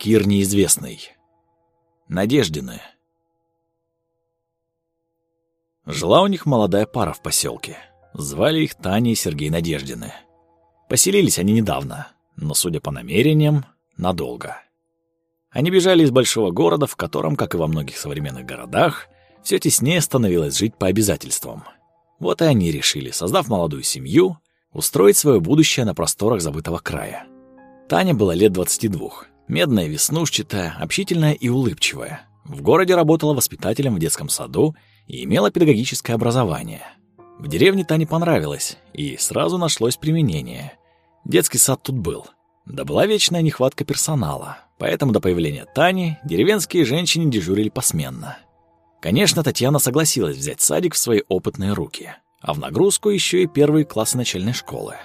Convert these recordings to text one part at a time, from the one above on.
Кир неизвестный. Надеждины. Жила у них молодая пара в поселке. Звали их Таня и Сергей Надеждины. Поселились они недавно, но, судя по намерениям, надолго. Они бежали из большого города, в котором, как и во многих современных городах, все теснее становилось жить по обязательствам. Вот и они решили, создав молодую семью, устроить свое будущее на просторах забытого края. Таня была лет 22, медная, веснушчатая, общительная и улыбчивая. В городе работала воспитателем в детском саду и имела педагогическое образование. В деревне Тане понравилось, и сразу нашлось применение. Детский сад тут был. Да была вечная нехватка персонала, поэтому до появления Тани деревенские женщины дежурили посменно. Конечно, Татьяна согласилась взять садик в свои опытные руки, а в нагрузку еще и первые классы начальной школы.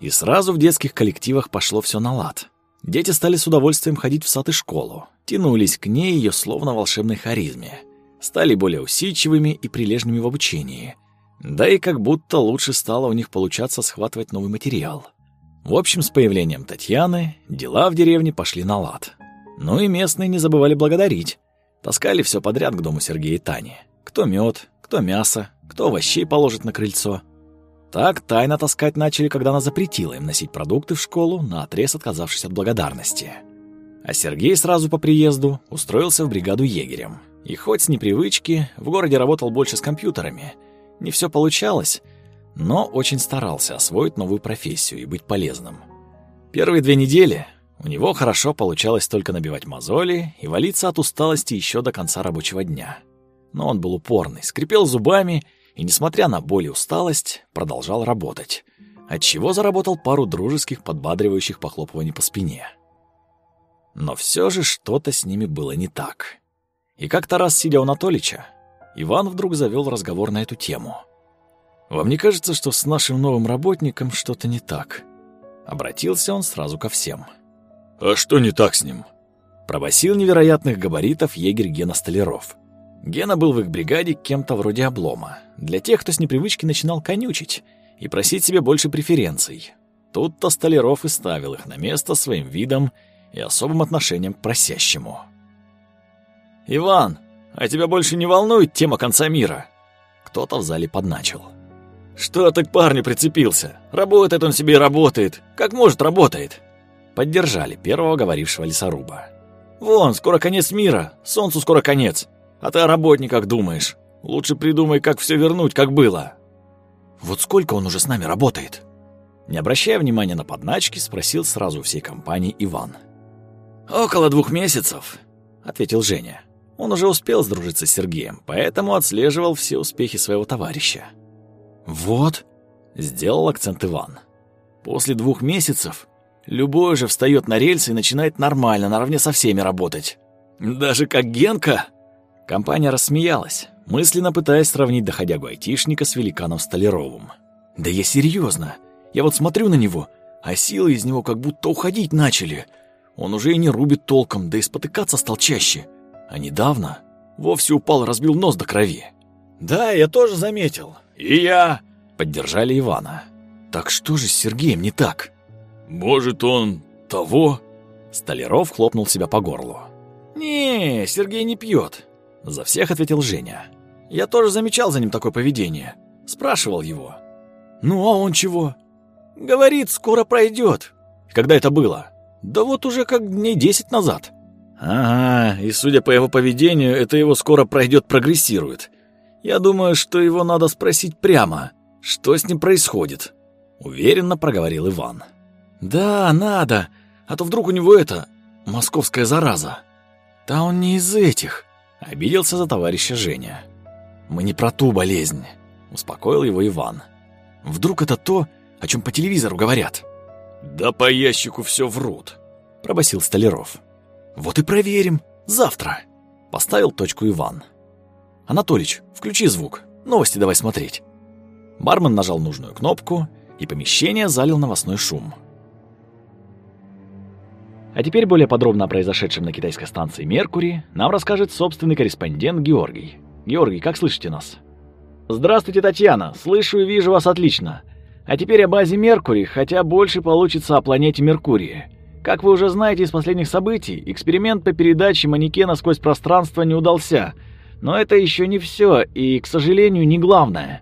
И сразу в детских коллективах пошло все на лад. Дети стали с удовольствием ходить в сад и школу, тянулись к ней ее словно волшебной харизме, стали более усидчивыми и прилежными в обучении. Да и как будто лучше стало у них получаться схватывать новый материал. В общем, с появлением Татьяны дела в деревне пошли на лад. Ну и местные не забывали благодарить. Таскали все подряд к дому Сергея и Тани. Кто мед, кто мясо, кто овощей положит на крыльцо. Так тайно таскать начали, когда она запретила им носить продукты в школу, наотрез отказавшись от благодарности. А Сергей сразу по приезду устроился в бригаду егерем. И хоть с непривычки в городе работал больше с компьютерами, не все получалось, но очень старался освоить новую профессию и быть полезным. Первые две недели у него хорошо получалось только набивать мозоли и валиться от усталости еще до конца рабочего дня. Но он был упорный, скрипел зубами и, несмотря на боль и усталость, продолжал работать, отчего заработал пару дружеских подбадривающих похлопываний по спине. Но все же что-то с ними было не так. И как-то раз, сидя у Анатолича, Иван вдруг завел разговор на эту тему. «Вам не кажется, что с нашим новым работником что-то не так?» Обратился он сразу ко всем. «А что не так с ним?» Пробасил невероятных габаритов егерь Гена Столяров. Гена был в их бригаде кем-то вроде облома. Для тех, кто с непривычки начинал конючить и просить себе больше преференций. Тут-то Столяров и ставил их на место своим видом и особым отношением к просящему. «Иван, а тебя больше не волнует тема конца мира?» Кто-то в зале подначил. «Что ты к парню прицепился? Работает он себе и работает. Как может, работает. Поддержали первого говорившего лесоруба. «Вон, скоро конец мира, солнцу скоро конец. А ты о работниках думаешь. Лучше придумай, как все вернуть, как было». «Вот сколько он уже с нами работает?» Не обращая внимания на подначки, спросил сразу всей компании Иван. «Около двух месяцев», — ответил Женя. Он уже успел сдружиться с Сергеем, поэтому отслеживал все успехи своего товарища. «Вот», — сделал акцент Иван. «После двух месяцев Любой же встает на рельсы и начинает нормально, наравне со всеми работать. Даже как Генка. Компания рассмеялась, мысленно пытаясь сравнить доходягу-айтишника с великаном Столяровым. Да я серьезно. Я вот смотрю на него, а силы из него как будто уходить начали. Он уже и не рубит толком, да и спотыкаться стал чаще. А недавно вовсе упал и разбил нос до крови. Да, я тоже заметил. И я... Поддержали Ивана. Так что же с Сергеем не так? «Может, он того?» Столяров хлопнул себя по горлу. «Не, Сергей не пьет», — за всех ответил Женя. «Я тоже замечал за ним такое поведение. Спрашивал его». «Ну, а он чего?» «Говорит, скоро пройдет». «Когда это было?» «Да вот уже как дней десять назад». «Ага, и судя по его поведению, это его скоро пройдет прогрессирует. Я думаю, что его надо спросить прямо, что с ним происходит», — уверенно проговорил Иван. «Да, надо, а то вдруг у него это... московская зараза». «Да он не из этих», — обиделся за товарища Женя. «Мы не про ту болезнь», — успокоил его Иван. «Вдруг это то, о чем по телевизору говорят?» «Да по ящику все врут», — пробасил Столяров. «Вот и проверим. Завтра», — поставил точку Иван. «Анатолич, включи звук. Новости давай смотреть». Бармен нажал нужную кнопку, и помещение залил новостной шум. А теперь более подробно о произошедшем на китайской станции Меркурий нам расскажет собственный корреспондент Георгий. Георгий, как слышите нас? Здравствуйте, Татьяна. Слышу и вижу вас отлично. А теперь о базе Меркурий, хотя больше получится о планете Меркурий. Как вы уже знаете из последних событий, эксперимент по передаче манекена сквозь пространство не удался. Но это еще не все и, к сожалению, не главное.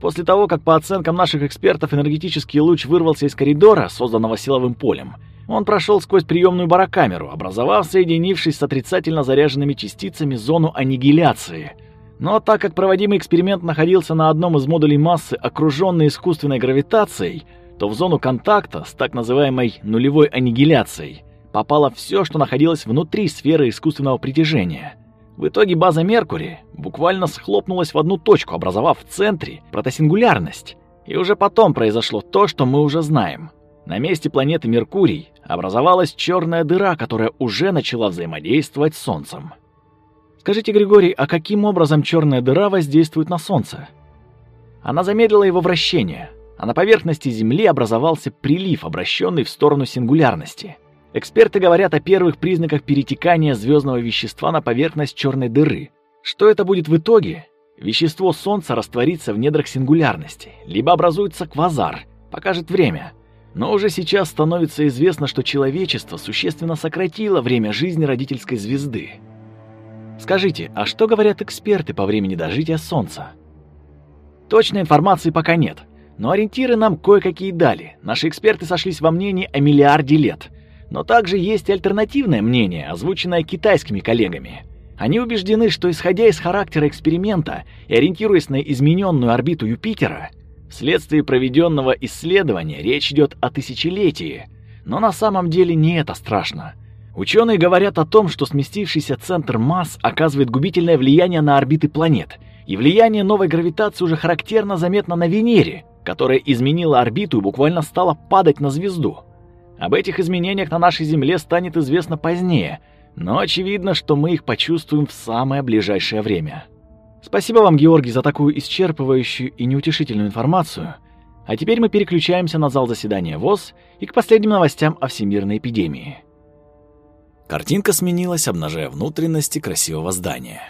После того, как по оценкам наших экспертов энергетический луч вырвался из коридора, созданного силовым полем, он прошел сквозь приемную барокамеру, образовав, соединившись с отрицательно заряженными частицами, зону аннигиляции. Но так как проводимый эксперимент находился на одном из модулей массы, окруженной искусственной гравитацией, то в зону контакта с так называемой нулевой аннигиляцией попало все, что находилось внутри сферы искусственного притяжения. В итоге база Меркурий буквально схлопнулась в одну точку, образовав в центре протосингулярность. И уже потом произошло то, что мы уже знаем. На месте планеты Меркурий образовалась черная дыра, которая уже начала взаимодействовать с Солнцем. Скажите, Григорий, а каким образом черная дыра воздействует на Солнце? Она замедлила его вращение, а на поверхности Земли образовался прилив, обращенный в сторону сингулярности. Эксперты говорят о первых признаках перетекания звездного вещества на поверхность черной дыры. Что это будет в итоге? Вещество Солнца растворится в недрах сингулярности, либо образуется квазар, покажет время. Но уже сейчас становится известно, что человечество существенно сократило время жизни родительской звезды. Скажите, а что говорят эксперты по времени дожития Солнца? Точной информации пока нет, но ориентиры нам кое-какие дали. Наши эксперты сошлись во мнении о миллиарде лет. Но также есть альтернативное мнение, озвученное китайскими коллегами. Они убеждены, что исходя из характера эксперимента и ориентируясь на измененную орбиту Юпитера, вследствие проведенного исследования речь идет о тысячелетии. Но на самом деле не это страшно. Ученые говорят о том, что сместившийся центр масс оказывает губительное влияние на орбиты планет, и влияние новой гравитации уже характерно заметно на Венере, которая изменила орбиту и буквально стала падать на звезду. Об этих изменениях на нашей Земле станет известно позднее, но очевидно, что мы их почувствуем в самое ближайшее время. Спасибо вам, Георгий, за такую исчерпывающую и неутешительную информацию. А теперь мы переключаемся на зал заседания ВОЗ и к последним новостям о всемирной эпидемии. Картинка сменилась, обнажая внутренности красивого здания.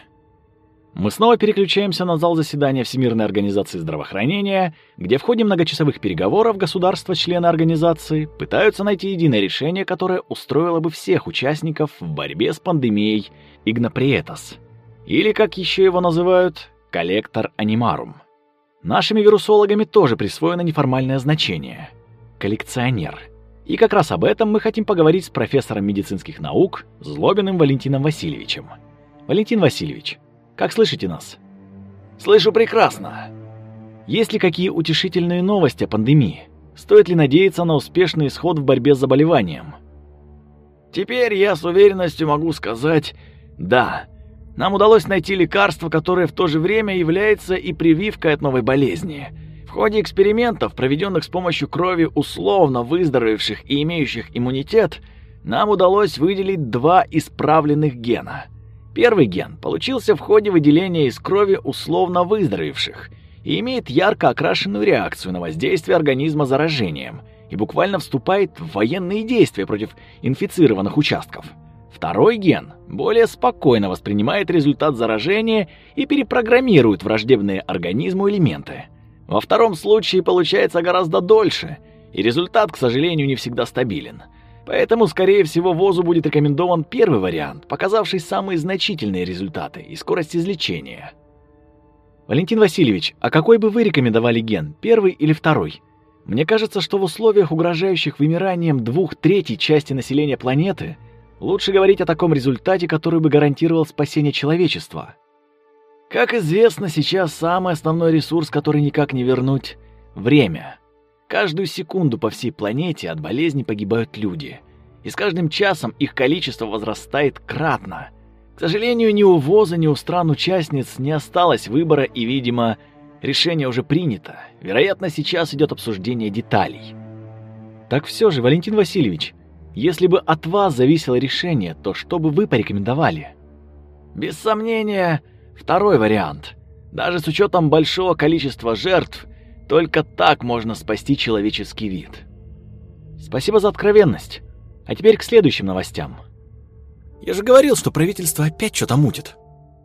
Мы снова переключаемся на зал заседания Всемирной организации здравоохранения, где в ходе многочасовых переговоров государства-члены организации пытаются найти единое решение, которое устроило бы всех участников в борьбе с пандемией Игноприетас, или, как еще его называют, коллектор анимарум. Нашими вирусологами тоже присвоено неформальное значение – коллекционер. И как раз об этом мы хотим поговорить с профессором медицинских наук Злобиным Валентином Васильевичем. Валентин Васильевич, как слышите нас? Слышу прекрасно. Есть ли какие утешительные новости о пандемии? Стоит ли надеяться на успешный исход в борьбе с заболеванием? Теперь я с уверенностью могу сказать «да». Нам удалось найти лекарство, которое в то же время является и прививкой от новой болезни. В ходе экспериментов, проведенных с помощью крови условно выздоровевших и имеющих иммунитет, нам удалось выделить два исправленных гена. Первый ген получился в ходе выделения из крови условно выздоровевших и имеет ярко окрашенную реакцию на воздействие организма заражением и буквально вступает в военные действия против инфицированных участков. Второй ген более спокойно воспринимает результат заражения и перепрограммирует враждебные организму элементы. Во втором случае получается гораздо дольше, и результат, к сожалению, не всегда стабилен. Поэтому, скорее всего, ВОЗу будет рекомендован первый вариант, показавший самые значительные результаты и скорость излечения. Валентин Васильевич, а какой бы вы рекомендовали ген, первый или второй? Мне кажется, что в условиях, угрожающих вымиранием двух третей части населения планеты, лучше говорить о таком результате, который бы гарантировал спасение человечества. Как известно, сейчас самый основной ресурс, который никак не вернуть — время. Каждую секунду по всей планете от болезни погибают люди, и с каждым часом их количество возрастает кратно. К сожалению, ни у ВОЗа, ни у стран-участниц не осталось выбора, и, видимо, решение уже принято. Вероятно, сейчас идет обсуждение деталей. Так все же, Валентин Васильевич, если бы от вас зависело решение, то что бы вы порекомендовали? Без сомнения, второй вариант. Даже с учетом большого количества жертв, только так можно спасти человеческий вид. Спасибо за откровенность. А теперь к следующим новостям. Я же говорил, что правительство опять что-то мутит.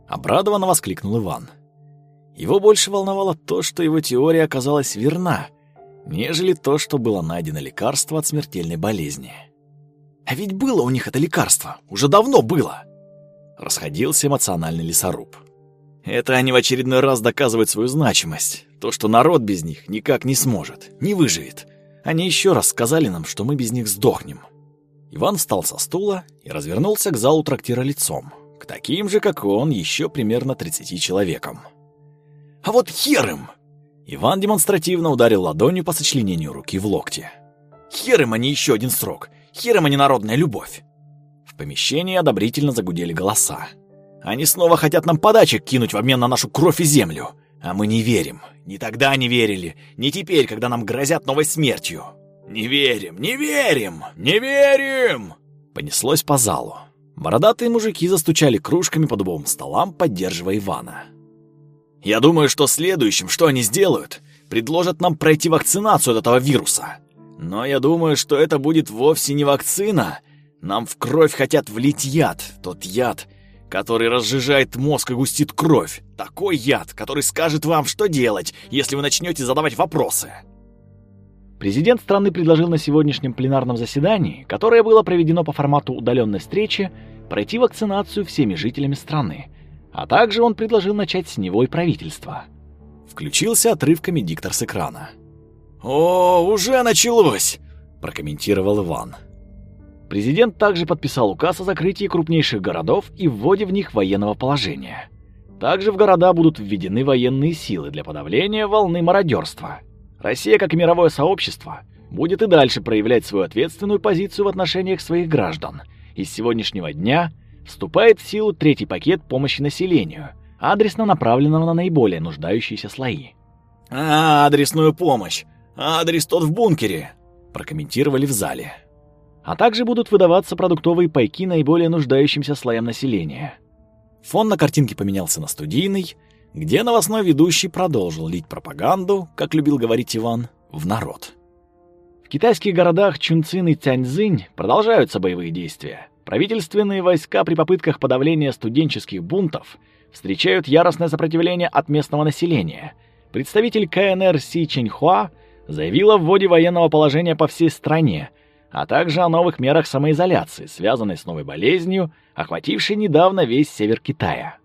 Обрадованно воскликнул Иван. Его больше волновало то, что его теория оказалась верна, нежели то, что было найдено лекарство от смертельной болезни. А ведь было у них это лекарство, уже давно было. Расходился эмоциональный лесоруб. Это они в очередной раз доказывают свою значимость. То, что народ без них никак не сможет, не выживет. Они еще раз сказали нам, что мы без них сдохнем. Иван встал со стула и развернулся к залу трактира лицом. К таким же, как и он, еще примерно 30 человекам. «А вот хер им!» Иван демонстративно ударил ладонью по сочленению руки в локте. «Хер им, а не еще один срок! Хер им, а не народная любовь!» В помещении одобрительно загудели голоса. «Они снова хотят нам подачек кинуть в обмен на нашу кровь и землю!» А мы не верим. Ни тогда не верили, ни теперь, когда нам грозят новой смертью. Не верим, не верим, не верим! Понеслось по залу. Бородатые мужики застучали кружками по дубовым столам, поддерживая Ивана. Я думаю, что следующим, что они сделают, предложат нам пройти вакцинацию от этого вируса. Но я думаю, что это будет вовсе не вакцина. Нам в кровь хотят влить яд, тот яд, который разжижает мозг и густит кровь. Такой яд, который скажет вам, что делать, если вы начнете задавать вопросы. Президент страны предложил на сегодняшнем пленарном заседании, которое было проведено по формату удаленной встречи, пройти вакцинацию всеми жителями страны, а также он предложил начать с него и правительство. Включился отрывками диктор с экрана. «О, уже началось!» – прокомментировал Иван. Президент также подписал указ о закрытии крупнейших городов и вводе в них военного положения. Также в города будут введены военные силы для подавления волны мародерства. Россия, как мировое сообщество, будет и дальше проявлять свою ответственную позицию в отношениях своих граждан. И с сегодняшнего дня вступает в силу третий пакет помощи населению, адресно направленного на наиболее нуждающиеся слои. «А, адресную помощь! Адрес тот в бункере!» прокомментировали в зале а также будут выдаваться продуктовые пайки наиболее нуждающимся слоям населения. Фон на картинке поменялся на студийный, где новостной ведущий продолжил лить пропаганду, как любил говорить Иван, в народ. В китайских городах Чунцин и Тяньцзинь продолжаются боевые действия. Правительственные войска при попытках подавления студенческих бунтов встречают яростное сопротивление от местного населения. Представитель КНР Си Чэньхуа заявил о вводе военного положения по всей стране, а также о новых мерах самоизоляции, связанной с новой болезнью, охватившей недавно весь север Китая.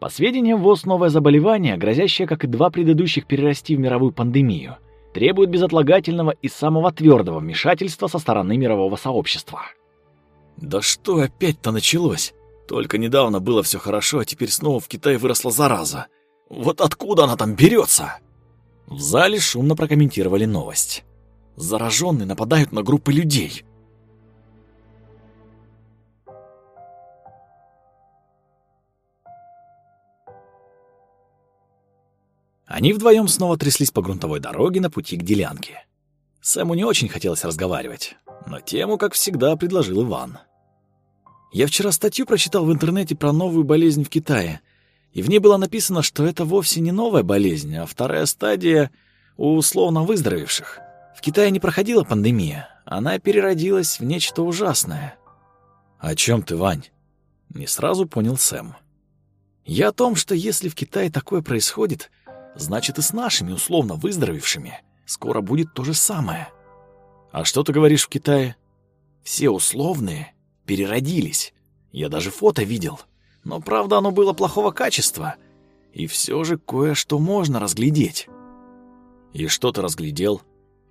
По сведениям ВОЗ, новое заболевание, грозящее, как и два предыдущих, перерасти в мировую пандемию, требует безотлагательного и самого твердого вмешательства со стороны мирового сообщества. Да что опять-то началось? Только недавно было все хорошо, а теперь снова в Китае выросла зараза. Вот откуда она там берется? В зале шумно прокомментировали новость. Зараженные нападают на группы людей. Они вдвоем снова тряслись по грунтовой дороге на пути к делянке. Сэму не очень хотелось разговаривать, но тему, как всегда, предложил Иван. «Я вчера статью прочитал в интернете про новую болезнь в Китае, и в ней было написано, что это вовсе не новая болезнь, а вторая стадия у условно выздоровевших. В Китае не проходила пандемия, она переродилась в нечто ужасное. «О чем ты, Вань?» Не сразу понял Сэм. «Я о том, что если в Китае такое происходит, значит и с нашими условно выздоровевшими скоро будет то же самое. А что ты говоришь в Китае? Все условные переродились. Я даже фото видел. Но правда оно было плохого качества. И все же кое-что можно разглядеть. И что ты разглядел?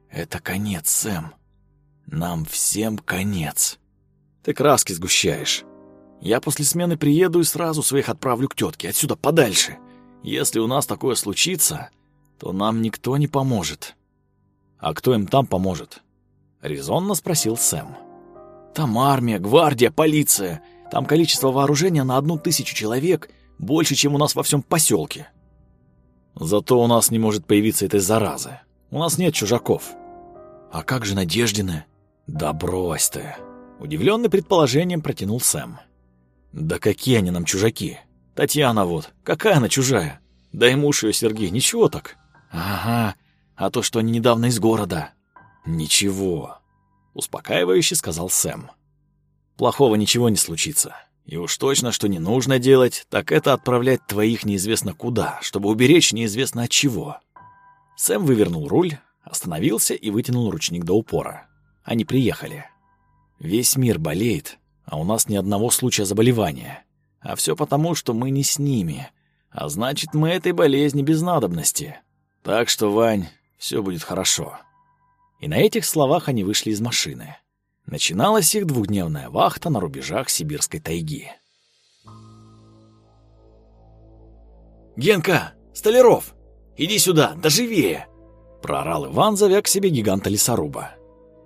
Это конец, Сэм. Нам всем конец. Ты краски сгущаешь. Я после смены приеду и сразу своих отправлю к тетке, отсюда подальше. Если у нас такое случится, то нам никто не поможет. А кто им там поможет? Резонно спросил Сэм. Там армия, гвардия, полиция. Там количество вооружения на одну тысячу человек больше, чем у нас во всем поселке. Зато у нас не может появиться этой заразы. У нас нет чужаков. «А как же Надеждина?» «Да брось ты!» Удивленный предположением протянул Сэм. «Да какие они нам чужаки? Татьяна вот, какая она чужая? Да и муж ее Сергей, ничего так?» «Ага, а то, что они недавно из города». «Ничего», — успокаивающе сказал Сэм. «Плохого ничего не случится. И уж точно, что не нужно делать, так это отправлять твоих неизвестно куда, чтобы уберечь неизвестно от чего». Сэм вывернул руль, Остановился и вытянул ручник до упора. Они приехали. Весь мир болеет, а у нас ни одного случая заболевания. А все потому, что мы не с ними. А значит, мы этой болезни без надобности. Так что, Вань, все будет хорошо». И на этих словах они вышли из машины. Начиналась их двухдневная вахта на рубежах сибирской тайги. «Генка! Столяров! Иди сюда, да живее!» Проорал Иван, зовя к себе гиганта лесоруба.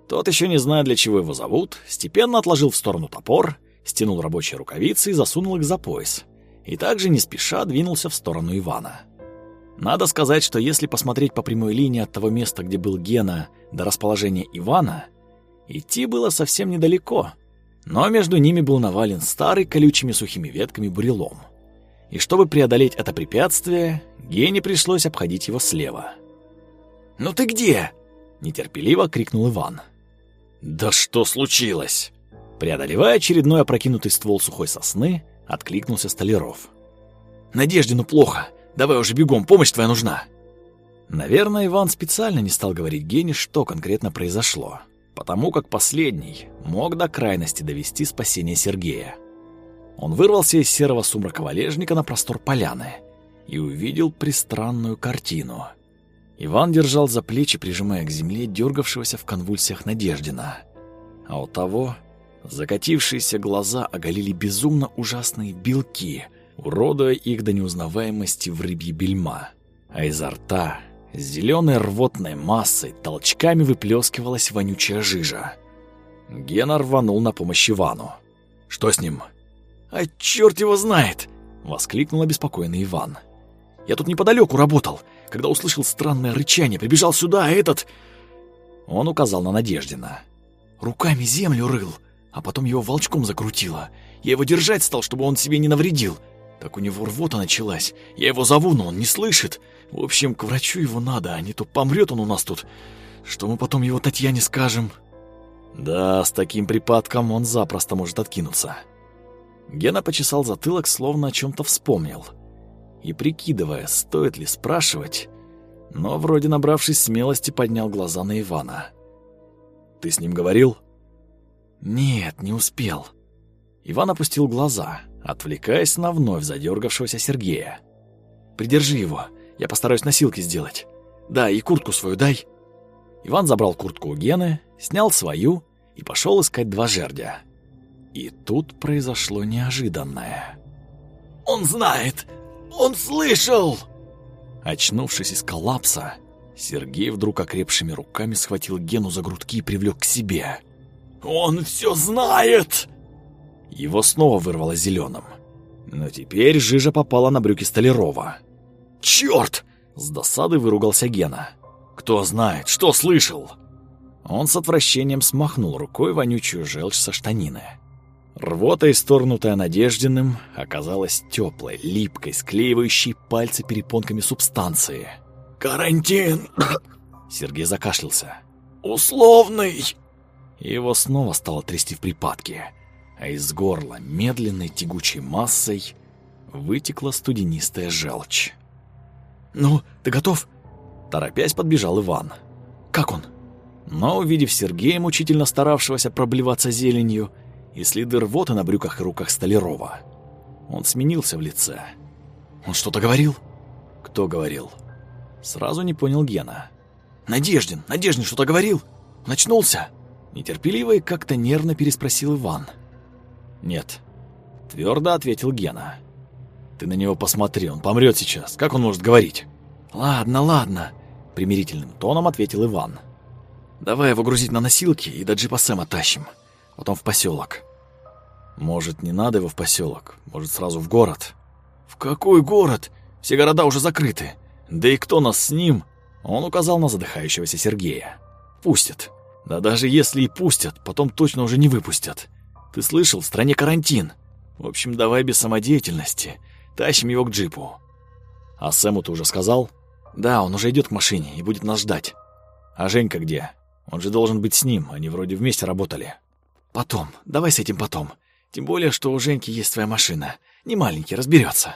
Тот, еще не зная, для чего его зовут, степенно отложил в сторону топор, стянул рабочие рукавицы и засунул их за пояс. И также не спеша двинулся в сторону Ивана. Надо сказать, что если посмотреть по прямой линии от того места, где был Гена, до расположения Ивана, идти было совсем недалеко. Но между ними был навален старый колючими сухими ветками бурелом и чтобы преодолеть это препятствие, Гене пришлось обходить его слева. «Ну ты где?» — нетерпеливо крикнул Иван. «Да что случилось?» Преодолевая очередной опрокинутый ствол сухой сосны, откликнулся Столяров. «Надеждину плохо. Давай уже бегом, помощь твоя нужна». Наверное, Иван специально не стал говорить Гене, что конкретно произошло, потому как последний мог до крайности довести спасение Сергея. Он вырвался из серого сумрака валежника на простор поляны и увидел пристранную картину. Иван держал за плечи, прижимая к земле дергавшегося в конвульсиях Надеждина. А у того закатившиеся глаза оголили безумно ужасные белки, уродуя их до неузнаваемости в рыбьи бельма. А изо рта зеленой рвотной массой толчками выплескивалась вонючая жижа. Гена рванул на помощь Ивану. «Что с ним?» «А черт его знает!» — воскликнул обеспокоенный Иван. «Я тут неподалеку работал, когда услышал странное рычание, прибежал сюда, а этот...» Он указал на Надеждина. «Руками землю рыл, а потом его волчком закрутило. Я его держать стал, чтобы он себе не навредил. Так у него рвота началась. Я его зову, но он не слышит. В общем, к врачу его надо, а не то помрет он у нас тут. Что мы потом его Татьяне скажем?» «Да, с таким припадком он запросто может откинуться», Гена почесал затылок, словно о чем-то вспомнил. И прикидывая, стоит ли спрашивать, но вроде набравшись смелости поднял глаза на Ивана. «Ты с ним говорил?» «Нет, не успел». Иван опустил глаза, отвлекаясь на вновь задергавшегося Сергея. «Придержи его, я постараюсь носилки сделать. Да, и куртку свою дай». Иван забрал куртку у Гены, снял свою и пошел искать два жердя. И тут произошло неожиданное. «Он знает! Он слышал!» Очнувшись из коллапса, Сергей вдруг окрепшими руками схватил Гену за грудки и привлек к себе. «Он все знает!» Его снова вырвало зеленым. Но теперь жижа попала на брюки Столярова. «Черт!» — с досады выругался Гена. «Кто знает, что слышал?» Он с отвращением смахнул рукой вонючую желчь со штанины. Рвота, исторгнутая Надеждиным, оказалась теплой, липкой, склеивающей пальцы перепонками субстанции. «Карантин!» Сергей закашлялся. «Условный!» Его снова стало трясти в припадке, а из горла медленной тягучей массой вытекла студенистая желчь. «Ну, ты готов?» Торопясь подбежал Иван. «Как он?» Но, увидев Сергея, мучительно старавшегося проблеваться зеленью, и следы рвоты на брюках и руках Столярова. Он сменился в лице. «Он что-то говорил?» «Кто говорил?» Сразу не понял Гена. «Надеждин! Надеждин что-то говорил? Он очнулся?» Нетерпеливо и как-то нервно переспросил Иван. «Нет», — твердо ответил Гена. «Ты на него посмотри, он помрет сейчас. Как он может говорить?» «Ладно, ладно», — примирительным тоном ответил Иван. «Давай его грузить на носилки и до джипа Сэма тащим. Потом в поселок. Может, не надо его в поселок? Может, сразу в город? В какой город? Все города уже закрыты. Да и кто нас с ним? Он указал на задыхающегося Сергея. Пустят. Да даже если и пустят, потом точно уже не выпустят. Ты слышал, в стране карантин. В общем, давай без самодеятельности. Тащим его к джипу. А Сэму ты уже сказал? Да, он уже идет к машине и будет нас ждать. А Женька где? Он же должен быть с ним, они вроде вместе работали. Потом, давай с этим потом. Тем более, что у Женьки есть своя машина. Не маленький, разберется.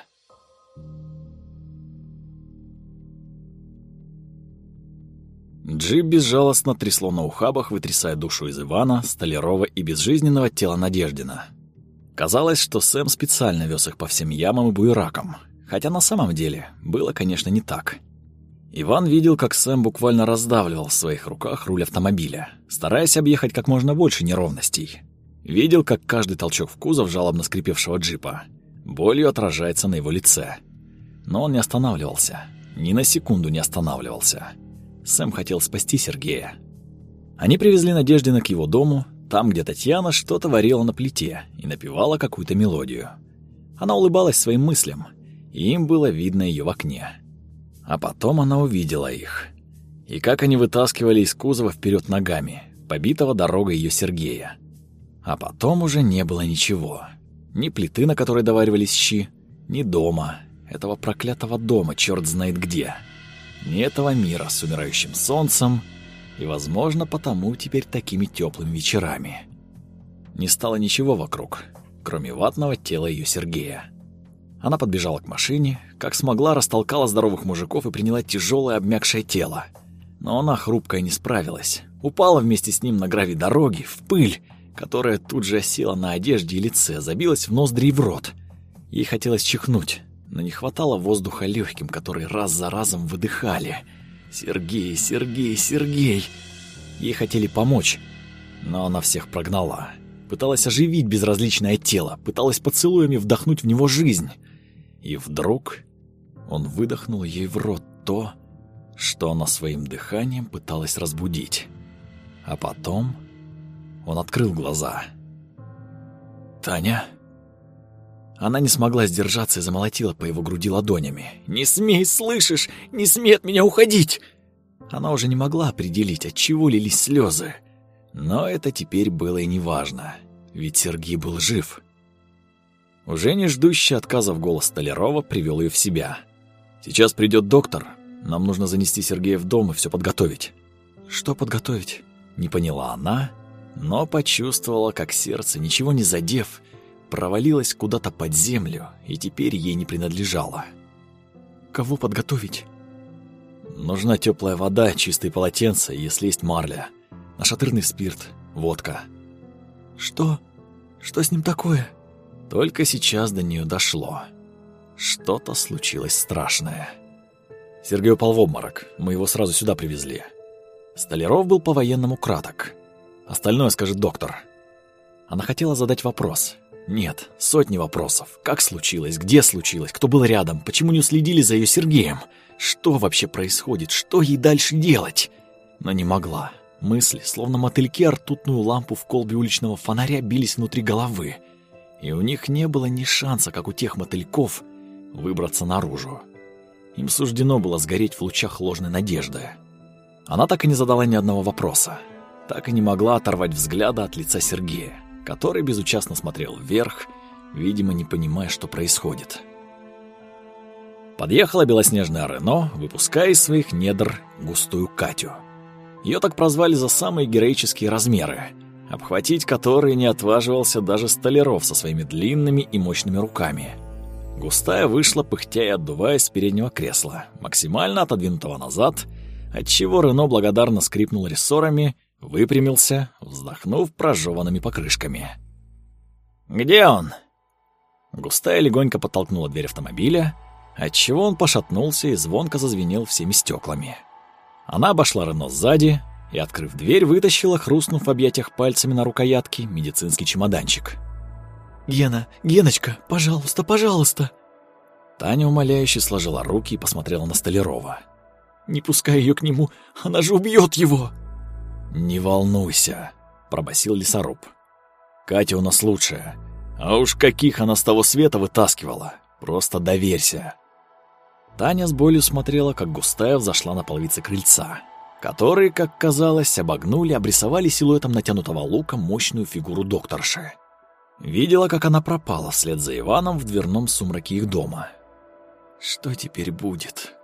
Джип безжалостно трясло на ухабах, вытрясая душу из Ивана, Столярова и безжизненного тела Надеждина. Казалось, что Сэм специально вез их по всем ямам и буеракам, хотя на самом деле было, конечно, не так. Иван видел, как Сэм буквально раздавливал в своих руках руль автомобиля, стараясь объехать как можно больше неровностей. Видел, как каждый толчок в кузов жалобно скрипевшего джипа болью отражается на его лице. Но он не останавливался. Ни на секунду не останавливался. Сэм хотел спасти Сергея. Они привезли Надеждина к его дому, там, где Татьяна что-то варила на плите и напевала какую-то мелодию. Она улыбалась своим мыслям, и им было видно ее в окне. А потом она увидела их. И как они вытаскивали из кузова вперед ногами, побитого дорогой ее Сергея. А потом уже не было ничего. Ни плиты, на которой доваривались щи, ни дома, этого проклятого дома, черт знает где. Ни этого мира с умирающим солнцем и, возможно, потому теперь такими теплыми вечерами. Не стало ничего вокруг, кроме ватного тела ее Сергея. Она подбежала к машине, как смогла, растолкала здоровых мужиков и приняла тяжелое обмякшее тело. Но она хрупкая не справилась. Упала вместе с ним на гравий дороги, в пыль, которая тут же осела на одежде и лице, забилась в ноздри и в рот. Ей хотелось чихнуть, но не хватало воздуха легким, которые раз за разом выдыхали. «Сергей, Сергей, Сергей!» Ей хотели помочь, но она всех прогнала. Пыталась оживить безразличное тело, пыталась поцелуями вдохнуть в него жизнь. И вдруг он выдохнул ей в рот то, что она своим дыханием пыталась разбудить. А потом он открыл глаза. «Таня?» Она не смогла сдержаться и замолотила по его груди ладонями. «Не смей, слышишь? Не смей от меня уходить!» Она уже не могла определить, от чего лились слезы. Но это теперь было и неважно, ведь Сергей был жив. Уже не ждущий отказа в голос Столярова привел ее в себя. «Сейчас придет доктор. Нам нужно занести Сергея в дом и все подготовить». «Что подготовить?» Не поняла она, но почувствовала, как сердце, ничего не задев, провалилось куда-то под землю и теперь ей не принадлежало. «Кого подготовить?» «Нужна теплая вода, чистые полотенца, если есть марля, нашатырный спирт, водка». «Что? Что с ним такое?» Только сейчас до нее дошло. Что-то случилось страшное. Сергей упал в обморок. Мы его сразу сюда привезли. Столяров был по-военному краток. Остальное скажет доктор. Она хотела задать вопрос. Нет, сотни вопросов. Как случилось? Где случилось? Кто был рядом? Почему не уследили за ее Сергеем? Что вообще происходит? Что ей дальше делать? Но не могла. Мысли, словно мотыльки ртутную лампу в колбе уличного фонаря, бились внутри головы. И у них не было ни шанса, как у тех мотыльков, выбраться наружу. Им суждено было сгореть в лучах ложной надежды. Она так и не задала ни одного вопроса так и не могла оторвать взгляда от лица Сергея, который безучастно смотрел вверх, видимо, не понимая, что происходит. Подъехала белоснежная Рено, выпуская из своих недр густую Катю. Ее так прозвали за самые героические размеры, обхватить которые не отваживался даже Столяров со своими длинными и мощными руками. Густая вышла, пыхтя и отдуваясь с переднего кресла, максимально отодвинутого назад, отчего Рено благодарно скрипнул рессорами Выпрямился, вздохнув прожеванными покрышками. «Где он?» Густая легонько подтолкнула дверь автомобиля, отчего он пошатнулся и звонко зазвенел всеми стеклами. Она обошла Рено сзади и, открыв дверь, вытащила, хрустнув в объятиях пальцами на рукоятке, медицинский чемоданчик. «Гена, Геночка, пожалуйста, пожалуйста!» Таня умоляюще сложила руки и посмотрела на Столярова. «Не пускай ее к нему, она же убьет его!» «Не волнуйся», — пробасил лесоруб. «Катя у нас лучшая. А уж каких она с того света вытаскивала. Просто доверься». Таня с болью смотрела, как густая взошла на половице крыльца, которые, как казалось, обогнули, обрисовали силуэтом натянутого лука мощную фигуру докторши. Видела, как она пропала вслед за Иваном в дверном сумраке их дома. «Что теперь будет?»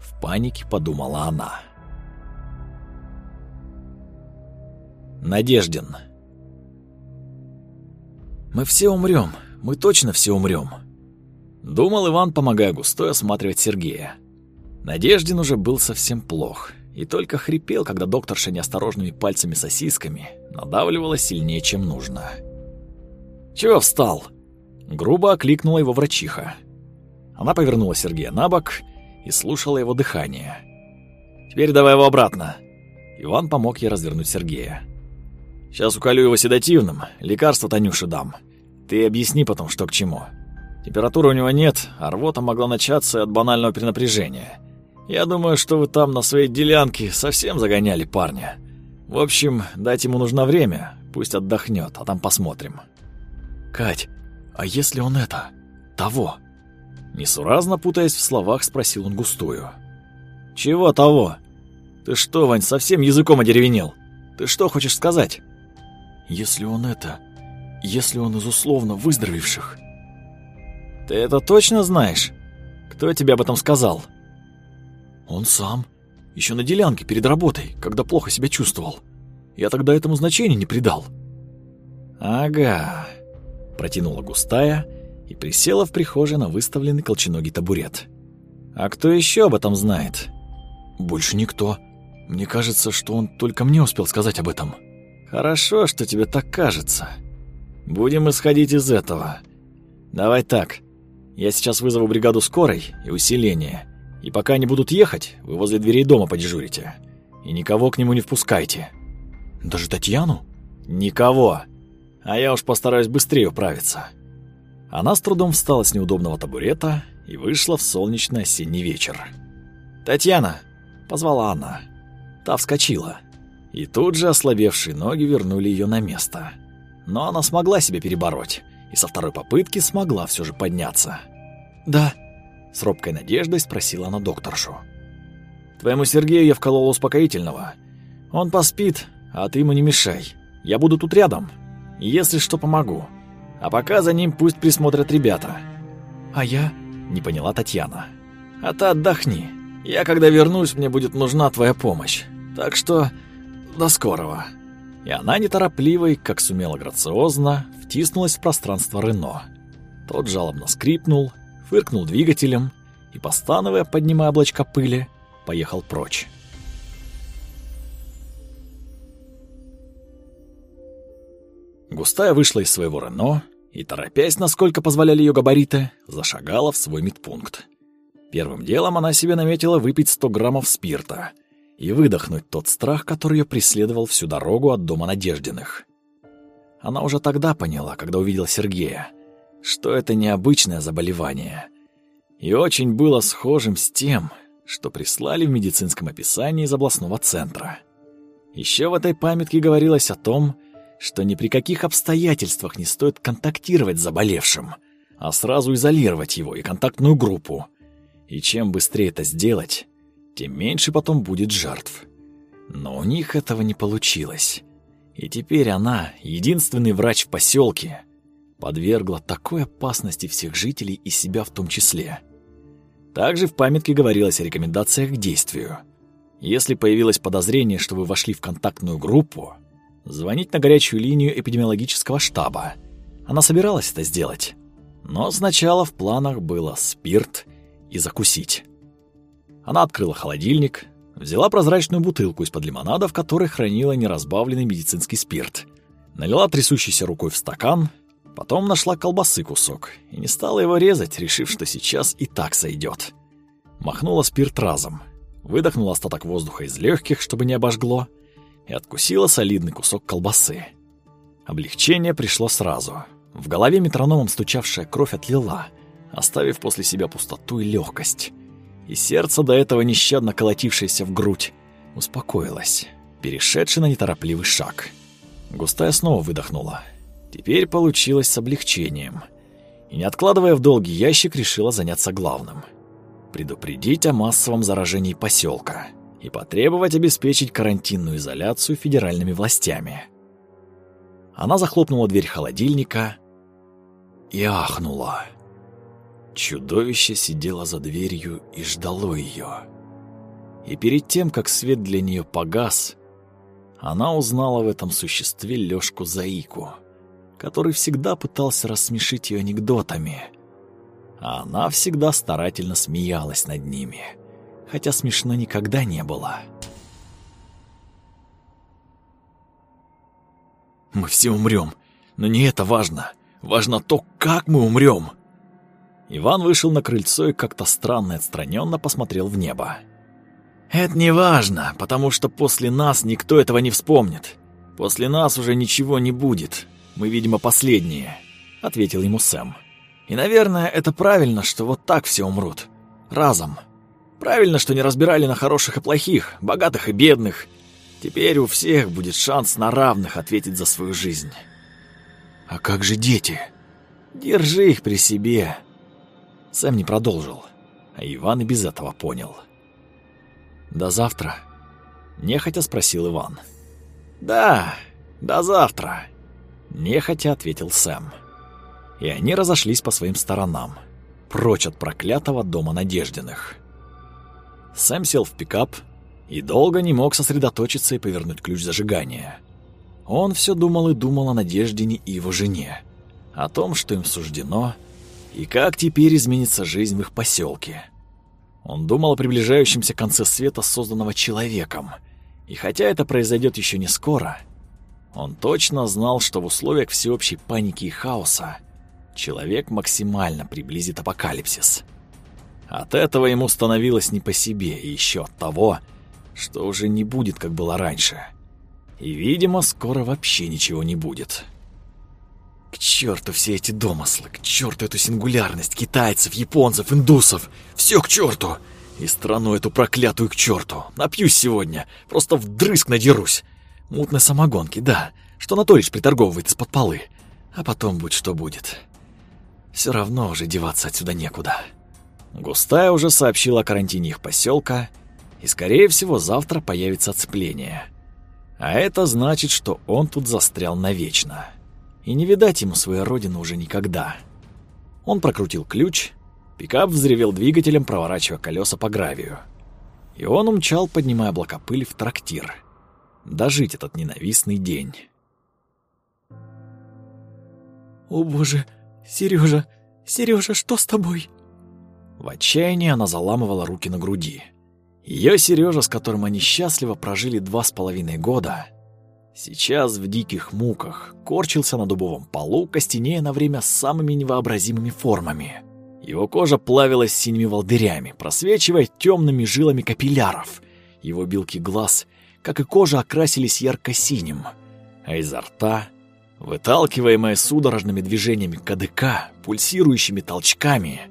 В панике подумала она. Надеждин. Мы все умрем, мы точно все умрем. Думал Иван, помогая густой осматривать Сергея. Надеждин уже был совсем плох. и только хрипел, когда докторша неосторожными пальцами-сосисками надавливала сильнее, чем нужно. «Чего встал?» Грубо окликнула его врачиха. Она повернула Сергея на бок и слушала его дыхание. «Теперь давай его обратно». Иван помог ей развернуть Сергея. «Сейчас уколю его седативным, лекарство Танюше дам. Ты объясни потом, что к чему. Температуры у него нет, а рвота могла начаться от банального перенапряжения. Я думаю, что вы там на своей делянке совсем загоняли парня. В общем, дать ему нужно время, пусть отдохнет, а там посмотрим». «Кать, а если он это... того?» Несуразно путаясь в словах, спросил он густую. «Чего того? Ты что, Вань, совсем языком одеревенел? Ты что хочешь сказать?» «Если он это... Если он из условно выздоровевших...» «Ты это точно знаешь? Кто тебе об этом сказал?» «Он сам. Еще на делянке перед работой, когда плохо себя чувствовал. Я тогда этому значения не придал». «Ага», — протянула густая и присела в прихожей на выставленный колченогий табурет. «А кто еще об этом знает?» «Больше никто. Мне кажется, что он только мне успел сказать об этом». «Хорошо, что тебе так кажется. Будем исходить из этого. Давай так. Я сейчас вызову бригаду скорой и усиление. И пока они будут ехать, вы возле дверей дома подежурите. И никого к нему не впускайте». «Даже Татьяну?» «Никого. А я уж постараюсь быстрее управиться». Она с трудом встала с неудобного табурета и вышла в солнечный осенний вечер. «Татьяна!» — позвала она. Та вскочила. И тут же ослабевшие ноги вернули ее на место. Но она смогла себя перебороть, и со второй попытки смогла все же подняться. «Да», — с робкой надеждой спросила она докторшу. «Твоему Сергею я вколола успокоительного. Он поспит, а ты ему не мешай. Я буду тут рядом. Если что, помогу. А пока за ним пусть присмотрят ребята. А я? Не поняла Татьяна. А ты отдохни. Я когда вернусь, мне будет нужна твоя помощь. Так что до скорого. И она неторопливой, как сумела грациозно, втиснулась в пространство Рено. Тот жалобно скрипнул, фыркнул двигателем и, постановая, поднимая облачко пыли, поехал прочь. Густая вышла из своего Рено и, торопясь, насколько позволяли ее габариты, зашагала в свой медпункт. Первым делом она себе наметила выпить 100 граммов спирта и выдохнуть тот страх, который ее преследовал всю дорогу от дома Надеждиных. Она уже тогда поняла, когда увидела Сергея, что это необычное заболевание. И очень было схожим с тем, что прислали в медицинском описании из областного центра. Еще в этой памятке говорилось о том, что ни при каких обстоятельствах не стоит контактировать с заболевшим, а сразу изолировать его и контактную группу. И чем быстрее это сделать, тем меньше потом будет жертв. Но у них этого не получилось. И теперь она, единственный врач в поселке, подвергла такой опасности всех жителей и себя в том числе. Также в памятке говорилось о рекомендациях к действию. Если появилось подозрение, что вы вошли в контактную группу, звонить на горячую линию эпидемиологического штаба. Она собиралась это сделать. Но сначала в планах было спирт и закусить. Она открыла холодильник, взяла прозрачную бутылку из-под лимонада, в которой хранила неразбавленный медицинский спирт, налила трясущейся рукой в стакан, потом нашла колбасы кусок и не стала его резать, решив, что сейчас и так сойдет. Махнула спирт разом, выдохнула остаток воздуха из легких, чтобы не обожгло, и откусила солидный кусок колбасы. Облегчение пришло сразу. В голове метрономом стучавшая кровь отлила, оставив после себя пустоту и легкость. И сердце, до этого нещадно колотившееся в грудь, успокоилось, перешедшее на неторопливый шаг. Густая снова выдохнула. Теперь получилось с облегчением. И не откладывая в долгий ящик, решила заняться главным. Предупредить о массовом заражении поселка и потребовать обеспечить карантинную изоляцию федеральными властями. Она захлопнула дверь холодильника и ахнула. Чудовище сидело за дверью и ждало ее. И перед тем, как свет для нее погас, она узнала в этом существе Лёшку Заику, который всегда пытался рассмешить ее анекдотами. А она всегда старательно смеялась над ними, хотя смешно никогда не было. «Мы все умрем, но не это важно. Важно то, как мы умрем!» Иван вышел на крыльцо и как-то странно и отстраненно посмотрел в небо. «Это не важно, потому что после нас никто этого не вспомнит. После нас уже ничего не будет. Мы, видимо, последние», — ответил ему Сэм. «И, наверное, это правильно, что вот так все умрут. Разом. Правильно, что не разбирали на хороших и плохих, богатых и бедных. Теперь у всех будет шанс на равных ответить за свою жизнь». «А как же дети?» «Держи их при себе». Сэм не продолжил, а Иван и без этого понял. «До завтра?» — нехотя спросил Иван. «Да, до завтра», — нехотя ответил Сэм. И они разошлись по своим сторонам, прочь от проклятого дома Надеждиных. Сэм сел в пикап и долго не мог сосредоточиться и повернуть ключ зажигания. Он все думал и думал о Надеждине и его жене, о том, что им суждено, и как теперь изменится жизнь в их поселке. Он думал о приближающемся конце света, созданного человеком, и хотя это произойдет еще не скоро, он точно знал, что в условиях всеобщей паники и хаоса человек максимально приблизит апокалипсис. От этого ему становилось не по себе, и еще от того, что уже не будет, как было раньше. И, видимо, скоро вообще ничего не будет. К черту все эти домыслы, к черту эту сингулярность китайцев, японцев, индусов. Все к черту. И страну эту проклятую к черту. Напьюсь сегодня, просто вдрызг надерусь. Мутной самогонки, да, что Анатолич приторговывает из-под полы. А потом будь что будет. Все равно уже деваться отсюда некуда. Густая уже сообщила о карантине их поселка, и, скорее всего, завтра появится оцепление. А это значит, что он тут застрял навечно и не видать ему своей родины уже никогда. Он прокрутил ключ, пикап взревел двигателем, проворачивая колеса по гравию. И он умчал, поднимая облака пыли в трактир. Дожить этот ненавистный день. «О боже, Сережа, Сережа, что с тобой?» В отчаянии она заламывала руки на груди. Ее Сережа, с которым они счастливо прожили два с половиной года, Сейчас в диких муках корчился на дубовом полу, костенея на время самыми невообразимыми формами. Его кожа плавилась синими волдырями, просвечивая темными жилами капилляров. Его белки глаз, как и кожа, окрасились ярко-синим, а изо рта, выталкиваемая судорожными движениями КДК, пульсирующими толчками,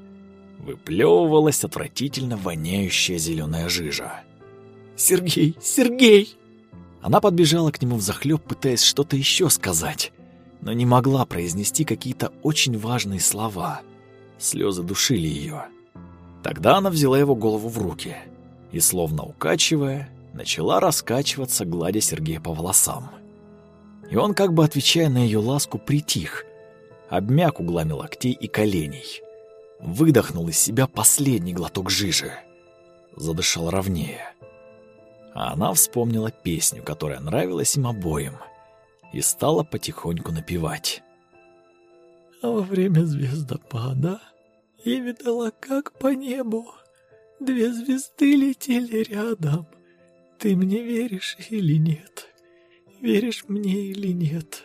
выплевывалась отвратительно воняющая зеленая жижа. «Сергей! Сергей!» Она подбежала к нему взахлёб, пытаясь что-то еще сказать, но не могла произнести какие-то очень важные слова. Слезы душили ее. Тогда она взяла его голову в руки и, словно укачивая, начала раскачиваться, гладя Сергея по волосам. И он, как бы отвечая на ее ласку, притих, обмяк углами локтей и коленей. Выдохнул из себя последний глоток жижи. Задышал ровнее а она вспомнила песню, которая нравилась им обоим, и стала потихоньку напевать. А во время звездопада я видела, как по небу две звезды летели рядом. Ты мне веришь или нет? Веришь мне или нет?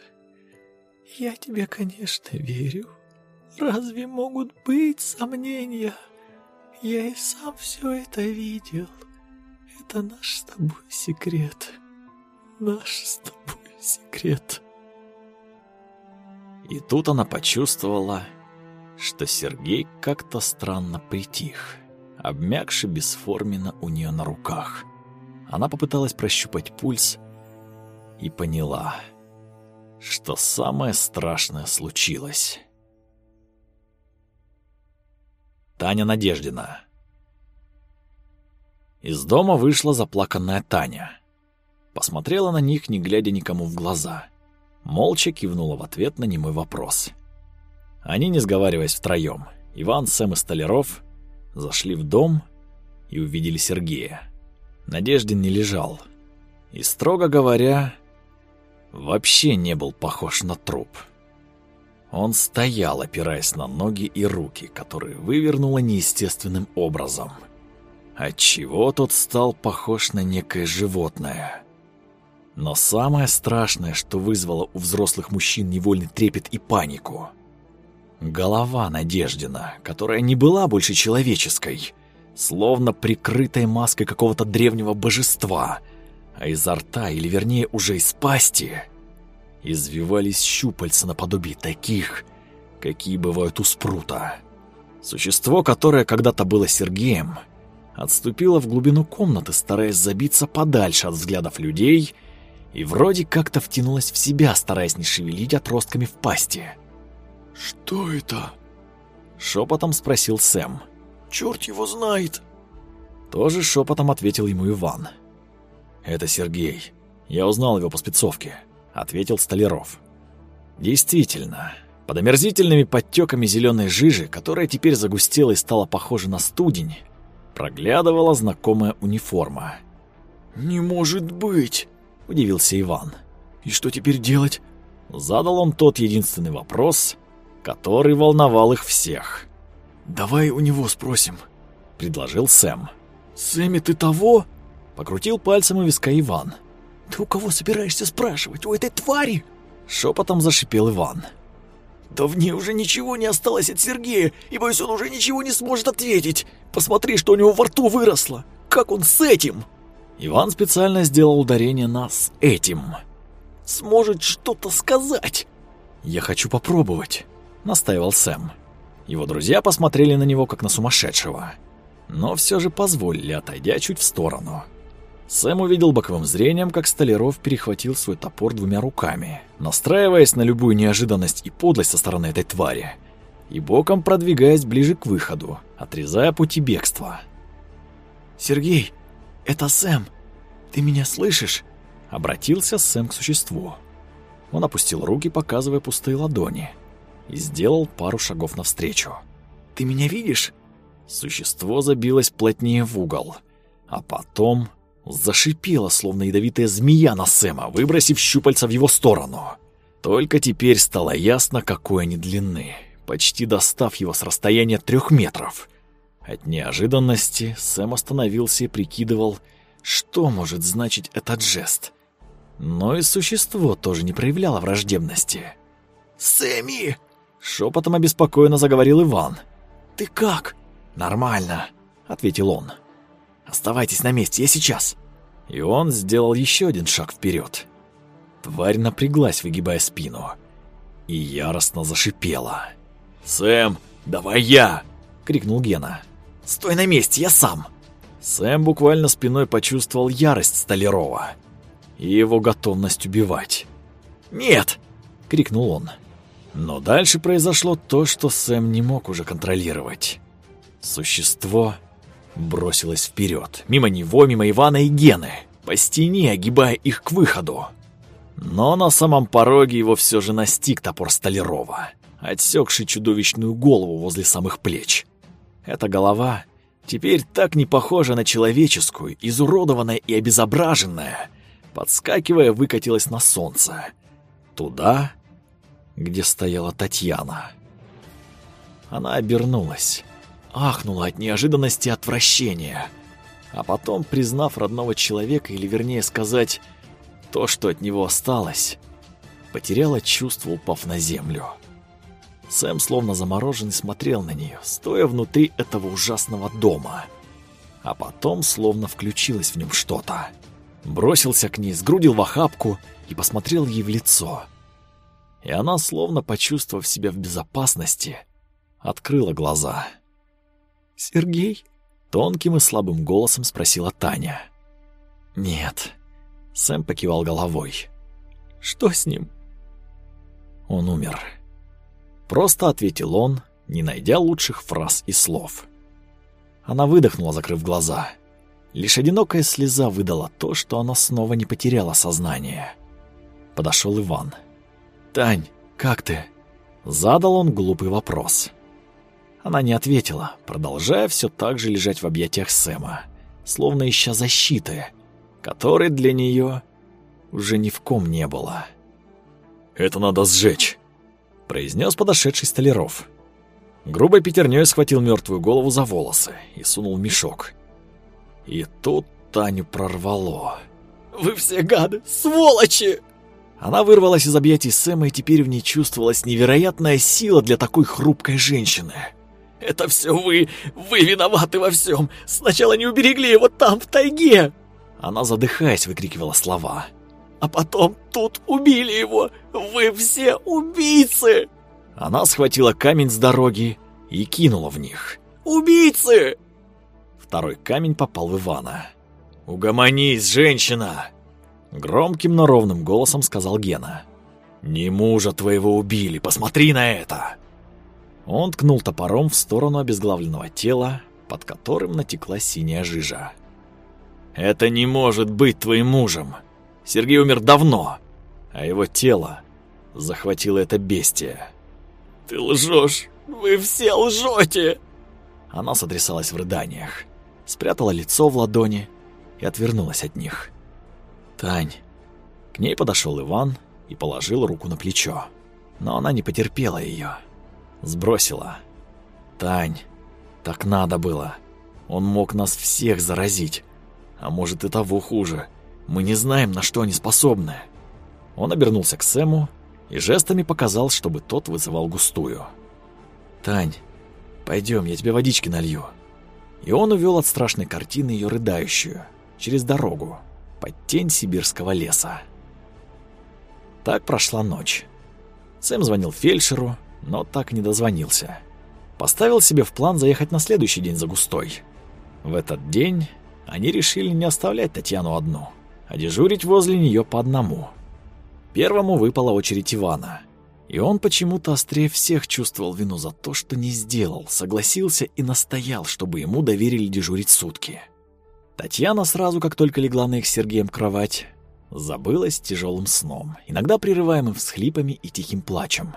Я тебе, конечно, верю. Разве могут быть сомнения? Я и сам все это видел. Это наш с тобой секрет. Наш с тобой секрет. И тут она почувствовала, что Сергей как-то странно притих, обмякший бесформенно у нее на руках. Она попыталась прощупать пульс и поняла, что самое страшное случилось. Таня Надеждина из дома вышла заплаканная Таня. Посмотрела на них, не глядя никому в глаза. Молча кивнула в ответ на немой вопрос. Они, не сговариваясь втроем, Иван, Сэм и Столяров, зашли в дом и увидели Сергея. Надеждин не лежал. И, строго говоря, вообще не был похож на труп. Он стоял, опираясь на ноги и руки, которые вывернуло неестественным образом – отчего тот стал похож на некое животное. Но самое страшное, что вызвало у взрослых мужчин невольный трепет и панику — голова Надеждина, которая не была больше человеческой, словно прикрытой маской какого-то древнего божества, а изо рта, или вернее уже из пасти, извивались щупальца наподобие таких, какие бывают у спрута. Существо, которое когда-то было Сергеем, отступило в глубину комнаты, стараясь забиться подальше от взглядов людей, и вроде как-то втянулось в себя, стараясь не шевелить отростками в пасти. «Что это?» — шепотом спросил Сэм. «Черт его знает!» Тоже шепотом ответил ему Иван. «Это Сергей. Я узнал его по спецовке», — ответил Столяров. «Действительно, под омерзительными подтеками зеленой жижи, которая теперь загустела и стала похожа на студень, проглядывала знакомая униформа. «Не может быть!» — удивился Иван. «И что теперь делать?» Задал он тот единственный вопрос, который волновал их всех. «Давай у него спросим», — предложил Сэм. «Сэмми, ты того?» — покрутил пальцем у виска Иван. «Ты у кого собираешься спрашивать? У этой твари?» Шепотом зашипел Иван. Да в ней уже ничего не осталось от Сергея, и боюсь, он уже ничего не сможет ответить. Посмотри, что у него во рту выросло. Как он с этим? Иван специально сделал ударение на «с этим». Сможет что-то сказать. Я хочу попробовать, настаивал Сэм. Его друзья посмотрели на него как на сумасшедшего, но все же позволили, отойдя чуть в сторону. Сэм увидел боковым зрением, как Столяров перехватил свой топор двумя руками, настраиваясь на любую неожиданность и подлость со стороны этой твари, и боком продвигаясь ближе к выходу, отрезая пути бегства. «Сергей, это Сэм. Ты меня слышишь?» Обратился Сэм к существу. Он опустил руки, показывая пустые ладони, и сделал пару шагов навстречу. «Ты меня видишь?» Существо забилось плотнее в угол, а потом зашипела, словно ядовитая змея на Сэма, выбросив щупальца в его сторону. Только теперь стало ясно, какой они длины, почти достав его с расстояния трех метров. От неожиданности Сэм остановился и прикидывал, что может значить этот жест. Но и существо тоже не проявляло враждебности. «Сэмми!» — шепотом обеспокоенно заговорил Иван. «Ты как?» «Нормально», — ответил он. Оставайтесь на месте, я сейчас. И он сделал еще один шаг вперед. Тварь напряглась, выгибая спину, и яростно зашипела. «Сэм, давай я!» — крикнул Гена. «Стой на месте, я сам!» Сэм буквально спиной почувствовал ярость Столярова и его готовность убивать. «Нет!» — крикнул он. Но дальше произошло то, что Сэм не мог уже контролировать. Существо бросилась вперед, мимо него, мимо Ивана и Гены, по стене, огибая их к выходу. Но на самом пороге его все же настиг топор Столярова, отсекший чудовищную голову возле самых плеч. Эта голова, теперь так не похожа на человеческую, изуродованная и обезображенная, подскакивая, выкатилась на солнце. Туда, где стояла Татьяна. Она обернулась ахнула от неожиданности и отвращения. А потом, признав родного человека, или вернее сказать, то, что от него осталось, потеряла чувство, упав на землю. Сэм, словно замороженный, смотрел на нее, стоя внутри этого ужасного дома. А потом словно включилось в нем что-то. Бросился к ней, сгрудил в охапку и посмотрел ей в лицо. И она, словно почувствовав себя в безопасности, открыла глаза. «Сергей?» — тонким и слабым голосом спросила Таня. «Нет». Сэм покивал головой. «Что с ним?» «Он умер». Просто ответил он, не найдя лучших фраз и слов. Она выдохнула, закрыв глаза. Лишь одинокая слеза выдала то, что она снова не потеряла сознание. Подошел Иван. «Тань, как ты?» Задал он глупый вопрос. Она не ответила, продолжая все так же лежать в объятиях Сэма, словно ища защиты, которой для нее уже ни в ком не было. «Это надо сжечь», — произнес подошедший Столяров. Грубой пятерней схватил мертвую голову за волосы и сунул в мешок. И тут Таню прорвало. Вы все гады, сволочи!» Она вырвалась из объятий Сэма, и теперь в ней чувствовалась невероятная сила для такой хрупкой женщины. «Это все вы! Вы виноваты во всем! Сначала не уберегли его там, в тайге!» Она, задыхаясь, выкрикивала слова. «А потом тут убили его! Вы все убийцы!» Она схватила камень с дороги и кинула в них. «Убийцы!» Второй камень попал в Ивана. «Угомонись, женщина!» Громким, но ровным голосом сказал Гена. «Не мужа твоего убили, посмотри на это!» Он ткнул топором в сторону обезглавленного тела, под которым натекла синяя жижа. «Это не может быть твоим мужем! Сергей умер давно, а его тело захватило это бестие!» «Ты лжешь! Вы все лжете!» Она сотрясалась в рыданиях, спрятала лицо в ладони и отвернулась от них. «Тань!» К ней подошел Иван и положил руку на плечо. Но она не потерпела ее. Сбросила. «Тань, так надо было. Он мог нас всех заразить. А может и того хуже. Мы не знаем, на что они способны». Он обернулся к Сэму и жестами показал, чтобы тот вызывал густую. «Тань, пойдем, я тебе водички налью». И он увел от страшной картины ее рыдающую, через дорогу, под тень сибирского леса. Так прошла ночь. Сэм звонил фельдшеру, но так не дозвонился. Поставил себе в план заехать на следующий день за густой. В этот день они решили не оставлять Татьяну одну, а дежурить возле нее по одному. Первому выпала очередь Ивана. И он почему-то острее всех чувствовал вину за то, что не сделал, согласился и настоял, чтобы ему доверили дежурить сутки. Татьяна сразу, как только легла на их с Сергеем кровать, забылась тяжелым сном, иногда прерываемым всхлипами и тихим плачем.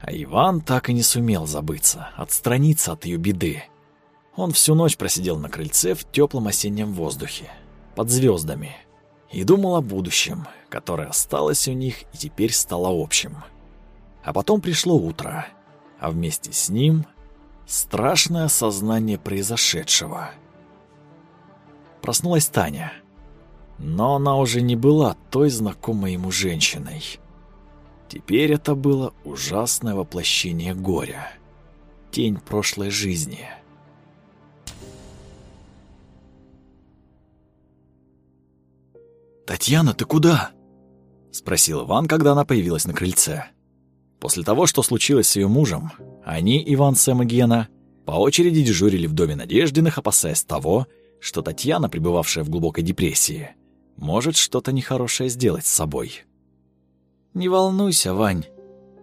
А Иван так и не сумел забыться, отстраниться от ее беды. Он всю ночь просидел на крыльце в теплом осеннем воздухе, под звездами, и думал о будущем, которое осталось у них и теперь стало общим. А потом пришло утро, а вместе с ним страшное осознание произошедшего — Проснулась Таня. Но она уже не была той знакомой ему женщиной. Теперь это было ужасное воплощение горя. Тень прошлой жизни. «Татьяна, ты куда?» — спросил Иван, когда она появилась на крыльце. После того, что случилось с ее мужем, они, Иван, Сэм и Гена, по очереди дежурили в доме Надеждиных, опасаясь того, что Татьяна, пребывавшая в глубокой депрессии, может что-то нехорошее сделать с собой. «Не волнуйся, Вань,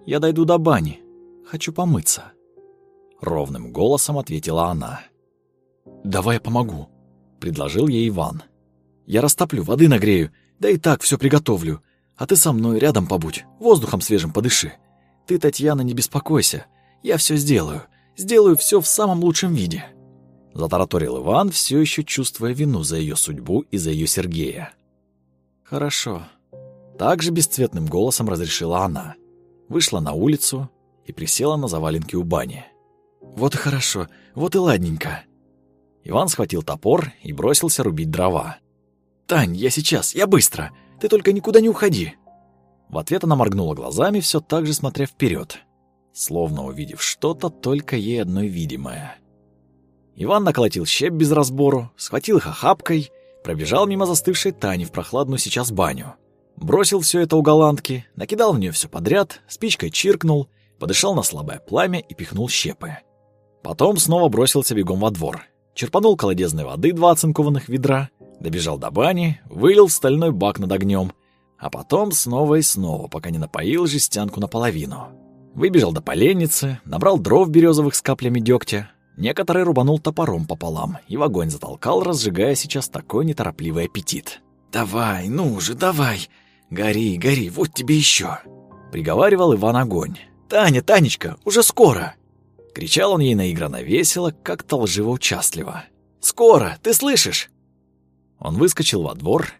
я дойду до бани, хочу помыться», — ровным голосом ответила она. «Давай я помогу», — предложил ей Иван. «Я растоплю, воды нагрею, да и так все приготовлю, а ты со мной рядом побудь, воздухом свежим подыши. Ты, Татьяна, не беспокойся, я все сделаю, сделаю все в самом лучшем виде» затараторил Иван, все еще чувствуя вину за ее судьбу и за ее Сергея. Хорошо. Также бесцветным голосом разрешила она. Вышла на улицу и присела на заваленке у бани. Вот и хорошо, вот и ладненько. Иван схватил топор и бросился рубить дрова. «Тань, я сейчас, я быстро. Ты только никуда не уходи». В ответ она моргнула глазами, все так же смотря вперед, словно увидев что-то только ей одной видимое. Иван наколотил щеп без разбору, схватил их охапкой, пробежал мимо застывшей Тани в прохладную сейчас баню. Бросил все это у голландки, накидал в нее все подряд, спичкой чиркнул, подышал на слабое пламя и пихнул щепы. Потом снова бросился бегом во двор. Черпанул колодезной воды два оцинкованных ведра, добежал до бани, вылил в стальной бак над огнем, а потом снова и снова, пока не напоил жестянку наполовину. Выбежал до поленницы, набрал дров березовых с каплями дегтя, Некоторые рубанул топором пополам и в огонь затолкал, разжигая сейчас такой неторопливый аппетит. «Давай, ну же, давай! Гори, гори, вот тебе еще!» Приговаривал Иван огонь. «Таня, Танечка, уже скоро!» Кричал он ей наигранно весело, как-то лживо-участливо. «Скоро, ты слышишь?» Он выскочил во двор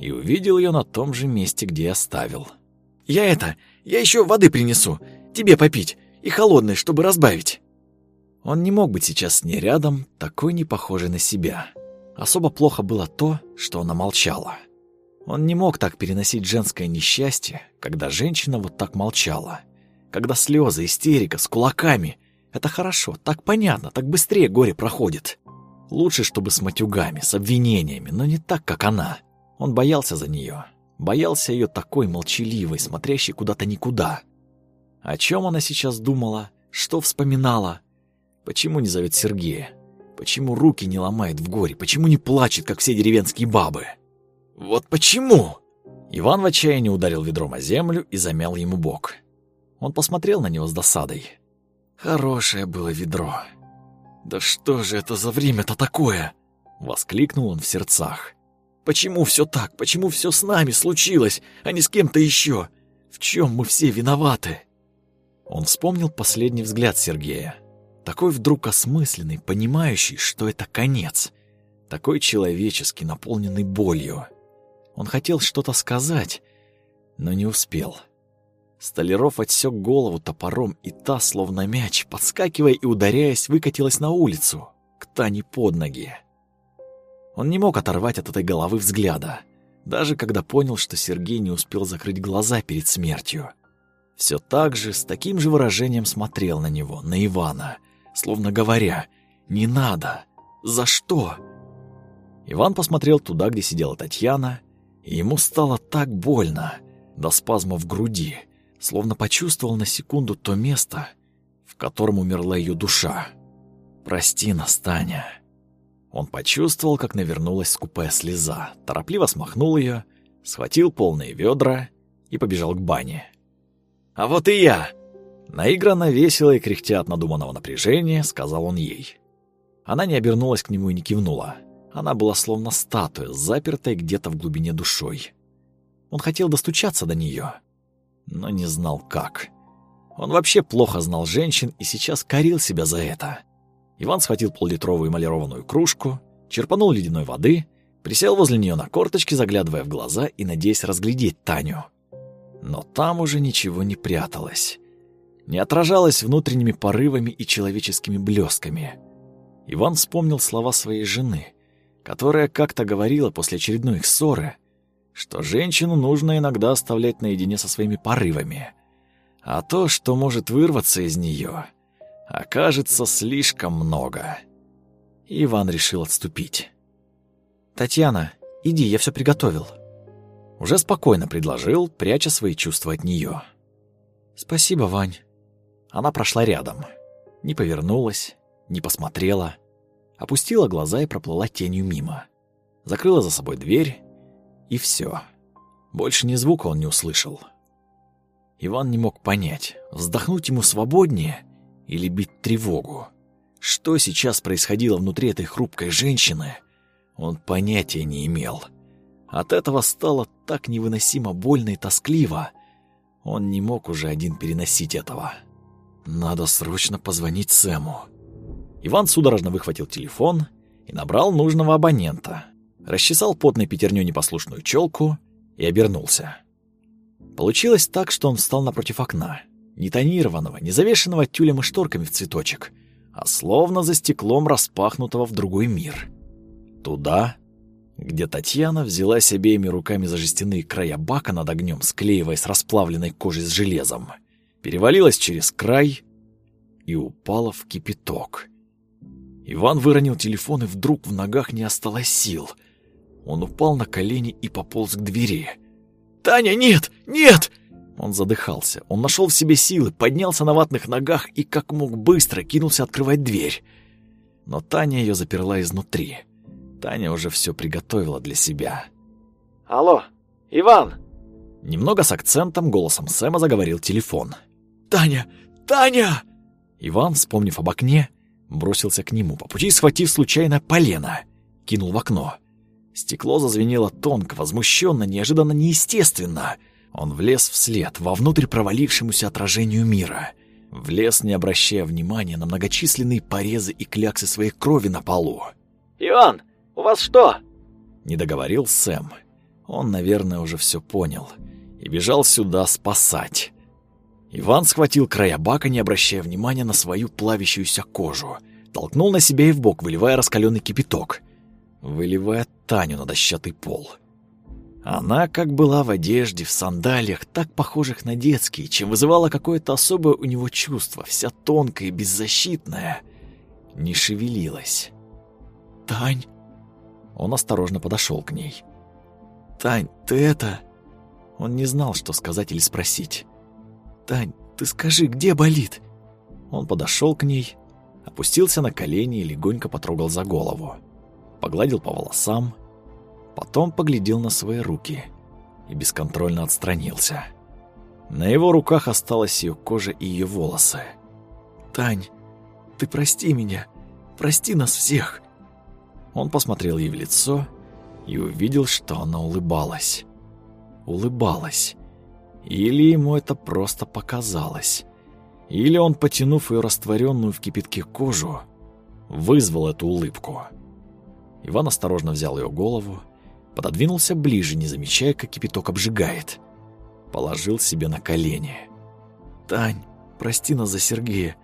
и увидел ее на том же месте, где оставил. «Я это, я еще воды принесу, тебе попить, и холодной, чтобы разбавить». Он не мог быть сейчас с ней рядом, такой не похожей на себя. Особо плохо было то, что она молчала. Он не мог так переносить женское несчастье, когда женщина вот так молчала. Когда слезы, истерика, с кулаками. Это хорошо, так понятно, так быстрее горе проходит. Лучше, чтобы с матюгами, с обвинениями, но не так, как она. Он боялся за нее, Боялся ее такой молчаливой, смотрящей куда-то никуда. О чем она сейчас думала? Что вспоминала? Почему не зовет Сергея? Почему руки не ломает в горе? Почему не плачет, как все деревенские бабы? Вот почему? Иван в отчаянии ударил ведром о землю и замял ему бок. Он посмотрел на него с досадой. Хорошее было ведро. Да что же это за время-то такое? воскликнул он в сердцах. Почему все так? Почему все с нами случилось, а не с кем-то еще? В чем мы все виноваты? Он вспомнил последний взгляд Сергея. Такой вдруг осмысленный, понимающий, что это конец. Такой человеческий, наполненный болью. Он хотел что-то сказать, но не успел. Столяров отсек голову топором, и та, словно мяч, подскакивая и ударяясь, выкатилась на улицу, к Тане под ноги. Он не мог оторвать от этой головы взгляда, даже когда понял, что Сергей не успел закрыть глаза перед смертью. Все так же, с таким же выражением смотрел на него, на Ивана, словно говоря «Не надо! За что?» Иван посмотрел туда, где сидела Татьяна, ему стало так больно, до спазма в груди, словно почувствовал на секунду то место, в котором умерла ее душа. «Прости нас, Таня». Он почувствовал, как навернулась скупая слеза, торопливо смахнул ее, схватил полные ведра и побежал к бане. «А вот и я!» Наигранно весело и кряхтя от надуманного напряжения, сказал он ей. Она не обернулась к нему и не кивнула. Она была словно статуя, запертая где-то в глубине душой. Он хотел достучаться до нее, но не знал как. Он вообще плохо знал женщин и сейчас корил себя за это. Иван схватил поллитровую эмалированную кружку, черпанул ледяной воды, присел возле нее на корточки, заглядывая в глаза и надеясь разглядеть Таню. Но там уже ничего не пряталось. Не отражалось внутренними порывами и человеческими блесками. Иван вспомнил слова своей жены, которая как-то говорила после очередной их ссоры, что женщину нужно иногда оставлять наедине со своими порывами, а то, что может вырваться из нее, окажется слишком много. Иван решил отступить. «Татьяна, иди, я все приготовил». Уже спокойно предложил, пряча свои чувства от нее. «Спасибо, Вань». Она прошла рядом. Не повернулась, не посмотрела. Опустила глаза и проплыла тенью мимо. Закрыла за собой дверь, и все. Больше ни звука он не услышал. Иван не мог понять, вздохнуть ему свободнее или бить тревогу. Что сейчас происходило внутри этой хрупкой женщины, он понятия не имел. От этого стало так невыносимо больно и тоскливо. Он не мог уже один переносить этого. Надо срочно позвонить Сэму. Иван судорожно выхватил телефон и набрал нужного абонента. Расчесал потной пятерней непослушную челку и обернулся. Получилось так, что он встал напротив окна не тонированного, не завешенного тюлем и шторками в цветочек, а словно за стеклом распахнутого в другой мир. Туда, где Татьяна взялась обеими руками за жестяные края бака над огнем, склеиваясь расплавленной кожей с железом, перевалилась через край и упала в кипяток. Иван выронил телефон, и вдруг в ногах не осталось сил. Он упал на колени и пополз к двери. «Таня, нет! Нет!» Он задыхался. Он нашел в себе силы, поднялся на ватных ногах и как мог быстро кинулся открывать дверь. Но Таня ее заперла изнутри. Таня уже все приготовила для себя. «Алло, Иван!» Немного с акцентом голосом Сэма заговорил телефон. «Таня! Таня!» Иван, вспомнив об окне, бросился к нему, по пути схватив случайно полено, кинул в окно. Стекло зазвенело тонко, возмущенно, неожиданно неестественно — он влез вслед, вовнутрь провалившемуся отражению мира. Влез, не обращая внимания на многочисленные порезы и кляксы своей крови на полу. «Иван, у вас что?» Не договорил Сэм. Он, наверное, уже все понял. И бежал сюда спасать. Иван схватил края бака, не обращая внимания на свою плавящуюся кожу. Толкнул на себя и в бок, выливая раскаленный кипяток. Выливая Таню на дощатый пол. Она как была в одежде, в сандалиях, так похожих на детские, чем вызывала какое-то особое у него чувство, вся тонкая и беззащитная, не шевелилась. «Тань!» Он осторожно подошел к ней. «Тань, ты это...» Он не знал, что сказать или спросить. «Тань, ты скажи, где болит?» Он подошел к ней, опустился на колени и легонько потрогал за голову. Погладил по волосам, потом поглядел на свои руки и бесконтрольно отстранился. На его руках осталась ее кожа и ее волосы. «Тань, ты прости меня, прости нас всех!» Он посмотрел ей в лицо и увидел, что она улыбалась. Улыбалась. Или ему это просто показалось. Или он, потянув ее растворенную в кипятке кожу, вызвал эту улыбку. Иван осторожно взял ее голову, пододвинулся ближе, не замечая, как кипяток обжигает. Положил себе на колени. «Тань, прости нас за Сергея,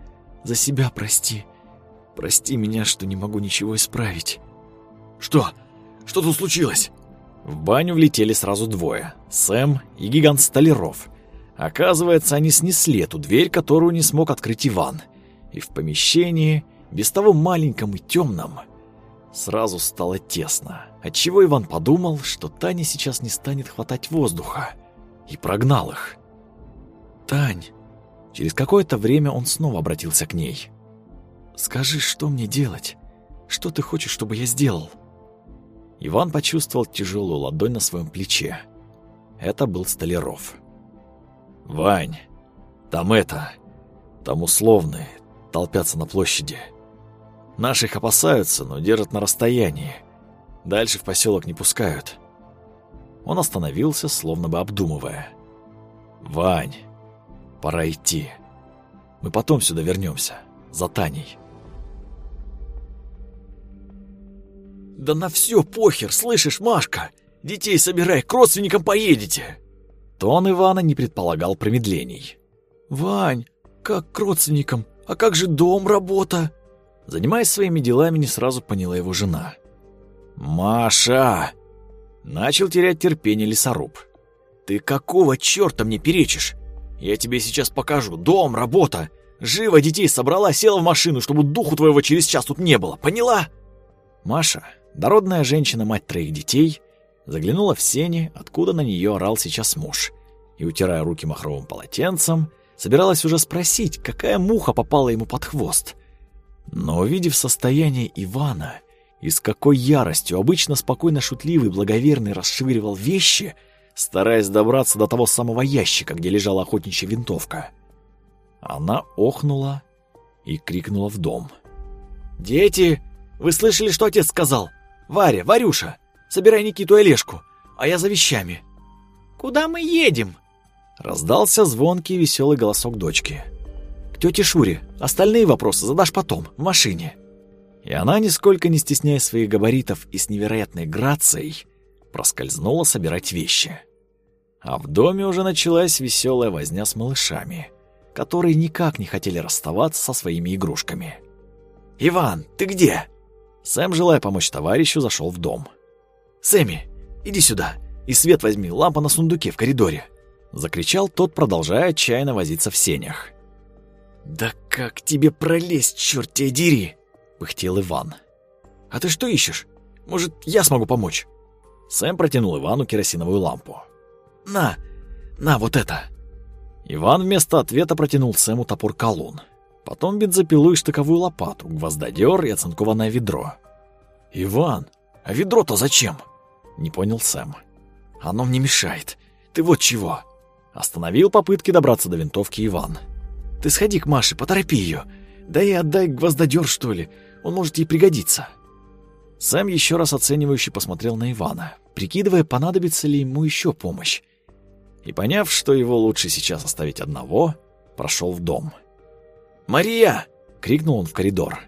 за себя прости. Прости меня, что не могу ничего исправить». «Что? Что тут случилось?» В баню влетели сразу двое — Сэм и гигант Столяров. Оказывается, они снесли эту дверь, которую не смог открыть Иван. И в помещении, без того маленьком и темном, сразу стало тесно, отчего Иван подумал, что Таня сейчас не станет хватать воздуха, и прогнал их. «Тань!» Через какое-то время он снова обратился к ней. «Скажи, что мне делать? Что ты хочешь, чтобы я сделал?» Иван почувствовал тяжелую ладонь на своем плече. Это был Столяров. «Вань, там это... Там условные, толпятся на площади. Наших опасаются, но держат на расстоянии. Дальше в поселок не пускают». Он остановился, словно бы обдумывая. «Вань, пора идти. Мы потом сюда вернемся, за Таней». «Да на все похер, слышишь, Машка? Детей собирай, к родственникам поедете!» Тон Ивана не предполагал промедлений. «Вань, как к родственникам? А как же дом, работа?» Занимаясь своими делами, не сразу поняла его жена. «Маша!» Начал терять терпение лесоруб. «Ты какого черта мне перечишь? Я тебе сейчас покажу. Дом, работа. Живо детей собрала, села в машину, чтобы духу твоего через час тут не было. Поняла?» Маша, Дородная женщина, мать троих детей, заглянула в сени, откуда на нее орал сейчас муж, и, утирая руки махровым полотенцем, собиралась уже спросить, какая муха попала ему под хвост. Но, увидев состояние Ивана, и с какой яростью обычно спокойно шутливый благоверный расшвыривал вещи, стараясь добраться до того самого ящика, где лежала охотничья винтовка, она охнула и крикнула в дом. «Дети, вы слышали, что отец сказал? Варя, Варюша, собирай Никиту и Олежку, а я за вещами». «Куда мы едем?» Раздался звонкий веселый голосок дочки. «К тете Шуре. Остальные вопросы задашь потом, в машине». И она, нисколько не стесняя своих габаритов и с невероятной грацией, проскользнула собирать вещи. А в доме уже началась веселая возня с малышами, которые никак не хотели расставаться со своими игрушками. «Иван, ты где?» Сэм, желая помочь товарищу, зашел в дом. «Сэмми, иди сюда и свет возьми, лампа на сундуке в коридоре!» Закричал тот, продолжая отчаянно возиться в сенях. «Да как тебе пролезть, черт тебя дери!» — пыхтел Иван. «А ты что ищешь? Может, я смогу помочь?» Сэм протянул Ивану керосиновую лампу. «На, на вот это!» Иван вместо ответа протянул Сэму топор-колун потом бензопилу и штыковую лопату, гвоздодер и оцинкованное ведро. «Иван, а ведро-то зачем?» — не понял Сэм. «Оно мне мешает. Ты вот чего!» Остановил попытки добраться до винтовки Иван. «Ты сходи к Маше, поторопи ее. Да и отдай гвоздодер, что ли. Он может ей пригодиться». Сэм еще раз оценивающе посмотрел на Ивана, прикидывая, понадобится ли ему еще помощь. И поняв, что его лучше сейчас оставить одного, прошел в дом. «Мария!» — крикнул он в коридор.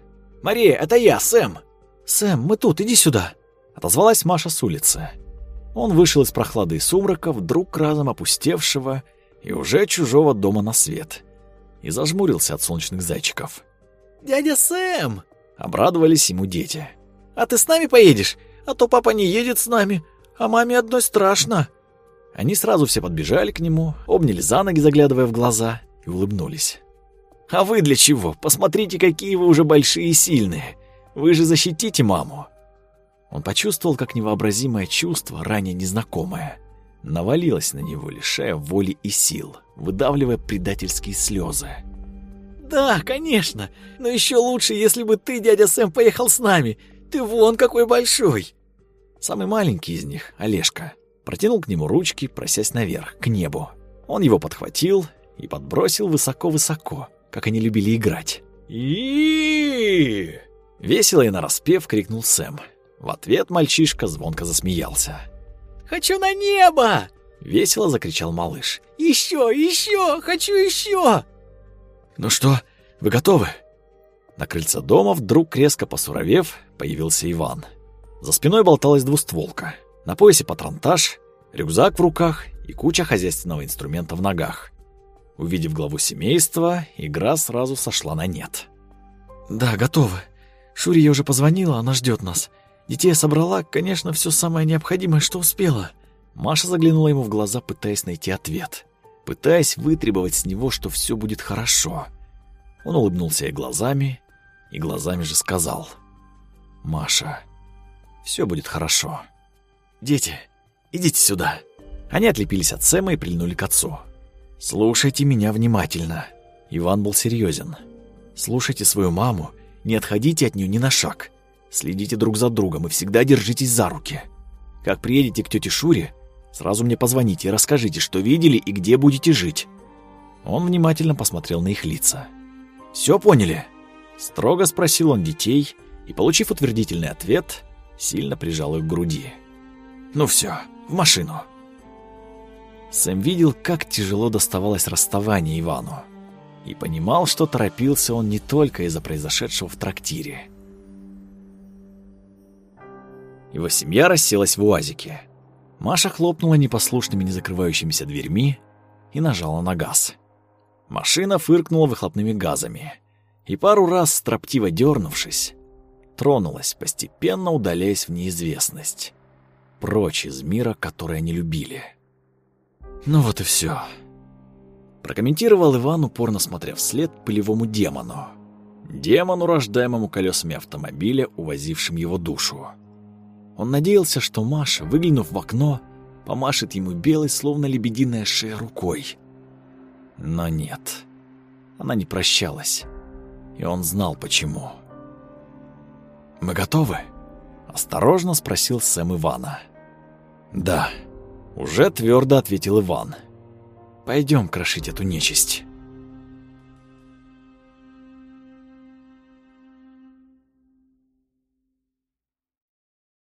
«Мария, это я, Сэм!» «Сэм, мы тут, иди сюда!» — отозвалась Маша с улицы. Он вышел из прохлады и сумрака, вдруг разом опустевшего и уже чужого дома на свет, и зажмурился от солнечных зайчиков. «Дядя Сэм!» — обрадовались ему дети. «А ты с нами поедешь? А то папа не едет с нами, а маме одной страшно». Они сразу все подбежали к нему, обняли за ноги, заглядывая в глаза, и улыбнулись. «А вы для чего? Посмотрите, какие вы уже большие и сильные. Вы же защитите маму!» Он почувствовал, как невообразимое чувство, ранее незнакомое, навалилось на него, лишая воли и сил, выдавливая предательские слезы. «Да, конечно, но еще лучше, если бы ты, дядя Сэм, поехал с нами. Ты вон какой большой!» Самый маленький из них, Олежка, протянул к нему ручки, просясь наверх, к небу. Он его подхватил и подбросил высоко-высоко, как они любили играть. и Весело и нараспев крикнул Сэм. В ответ мальчишка звонко засмеялся. «Хочу на небо!» Весело закричал малыш. «Еще, еще! Хочу еще!» «Ну что, вы готовы?» На крыльце дома, вдруг резко посуровев, появился Иван. За спиной болталась двустволка. На поясе патронтаж, рюкзак в руках и куча хозяйственного инструмента в ногах. Увидев главу семейства, игра сразу сошла на нет. «Да, готовы. Шуре я уже позвонила, она ждет нас. Детей собрала, конечно, все самое необходимое, что успела». Маша заглянула ему в глаза, пытаясь найти ответ. Пытаясь вытребовать с него, что все будет хорошо. Он улыбнулся ей глазами, и глазами же сказал. «Маша, все будет хорошо. Дети, идите сюда». Они отлепились от Сэма и прильнули к отцу. «Слушайте меня внимательно». Иван был серьезен. «Слушайте свою маму, не отходите от нее ни на шаг. Следите друг за другом и всегда держитесь за руки. Как приедете к тете Шуре, сразу мне позвоните и расскажите, что видели и где будете жить». Он внимательно посмотрел на их лица. «Все поняли?» Строго спросил он детей и, получив утвердительный ответ, сильно прижал их к груди. «Ну все, в машину». Сэм видел, как тяжело доставалось расставание Ивану. И понимал, что торопился он не только из-за произошедшего в трактире. Его семья расселась в УАЗике. Маша хлопнула непослушными незакрывающимися дверьми и нажала на газ. Машина фыркнула выхлопными газами и пару раз, строптиво дернувшись, тронулась, постепенно удаляясь в неизвестность. Прочь из мира, который они любили. Ну вот и все. Прокомментировал Иван, упорно смотря вслед пылевому демону. Демону, рождаемому колесами автомобиля, увозившим его душу. Он надеялся, что Маша, выглянув в окно, помашет ему белой, словно лебединая шея рукой. Но нет, она не прощалась, и он знал почему. «Мы готовы?» — осторожно спросил Сэм Ивана. «Да», — уже твердо ответил Иван. «Пойдем крошить эту нечисть».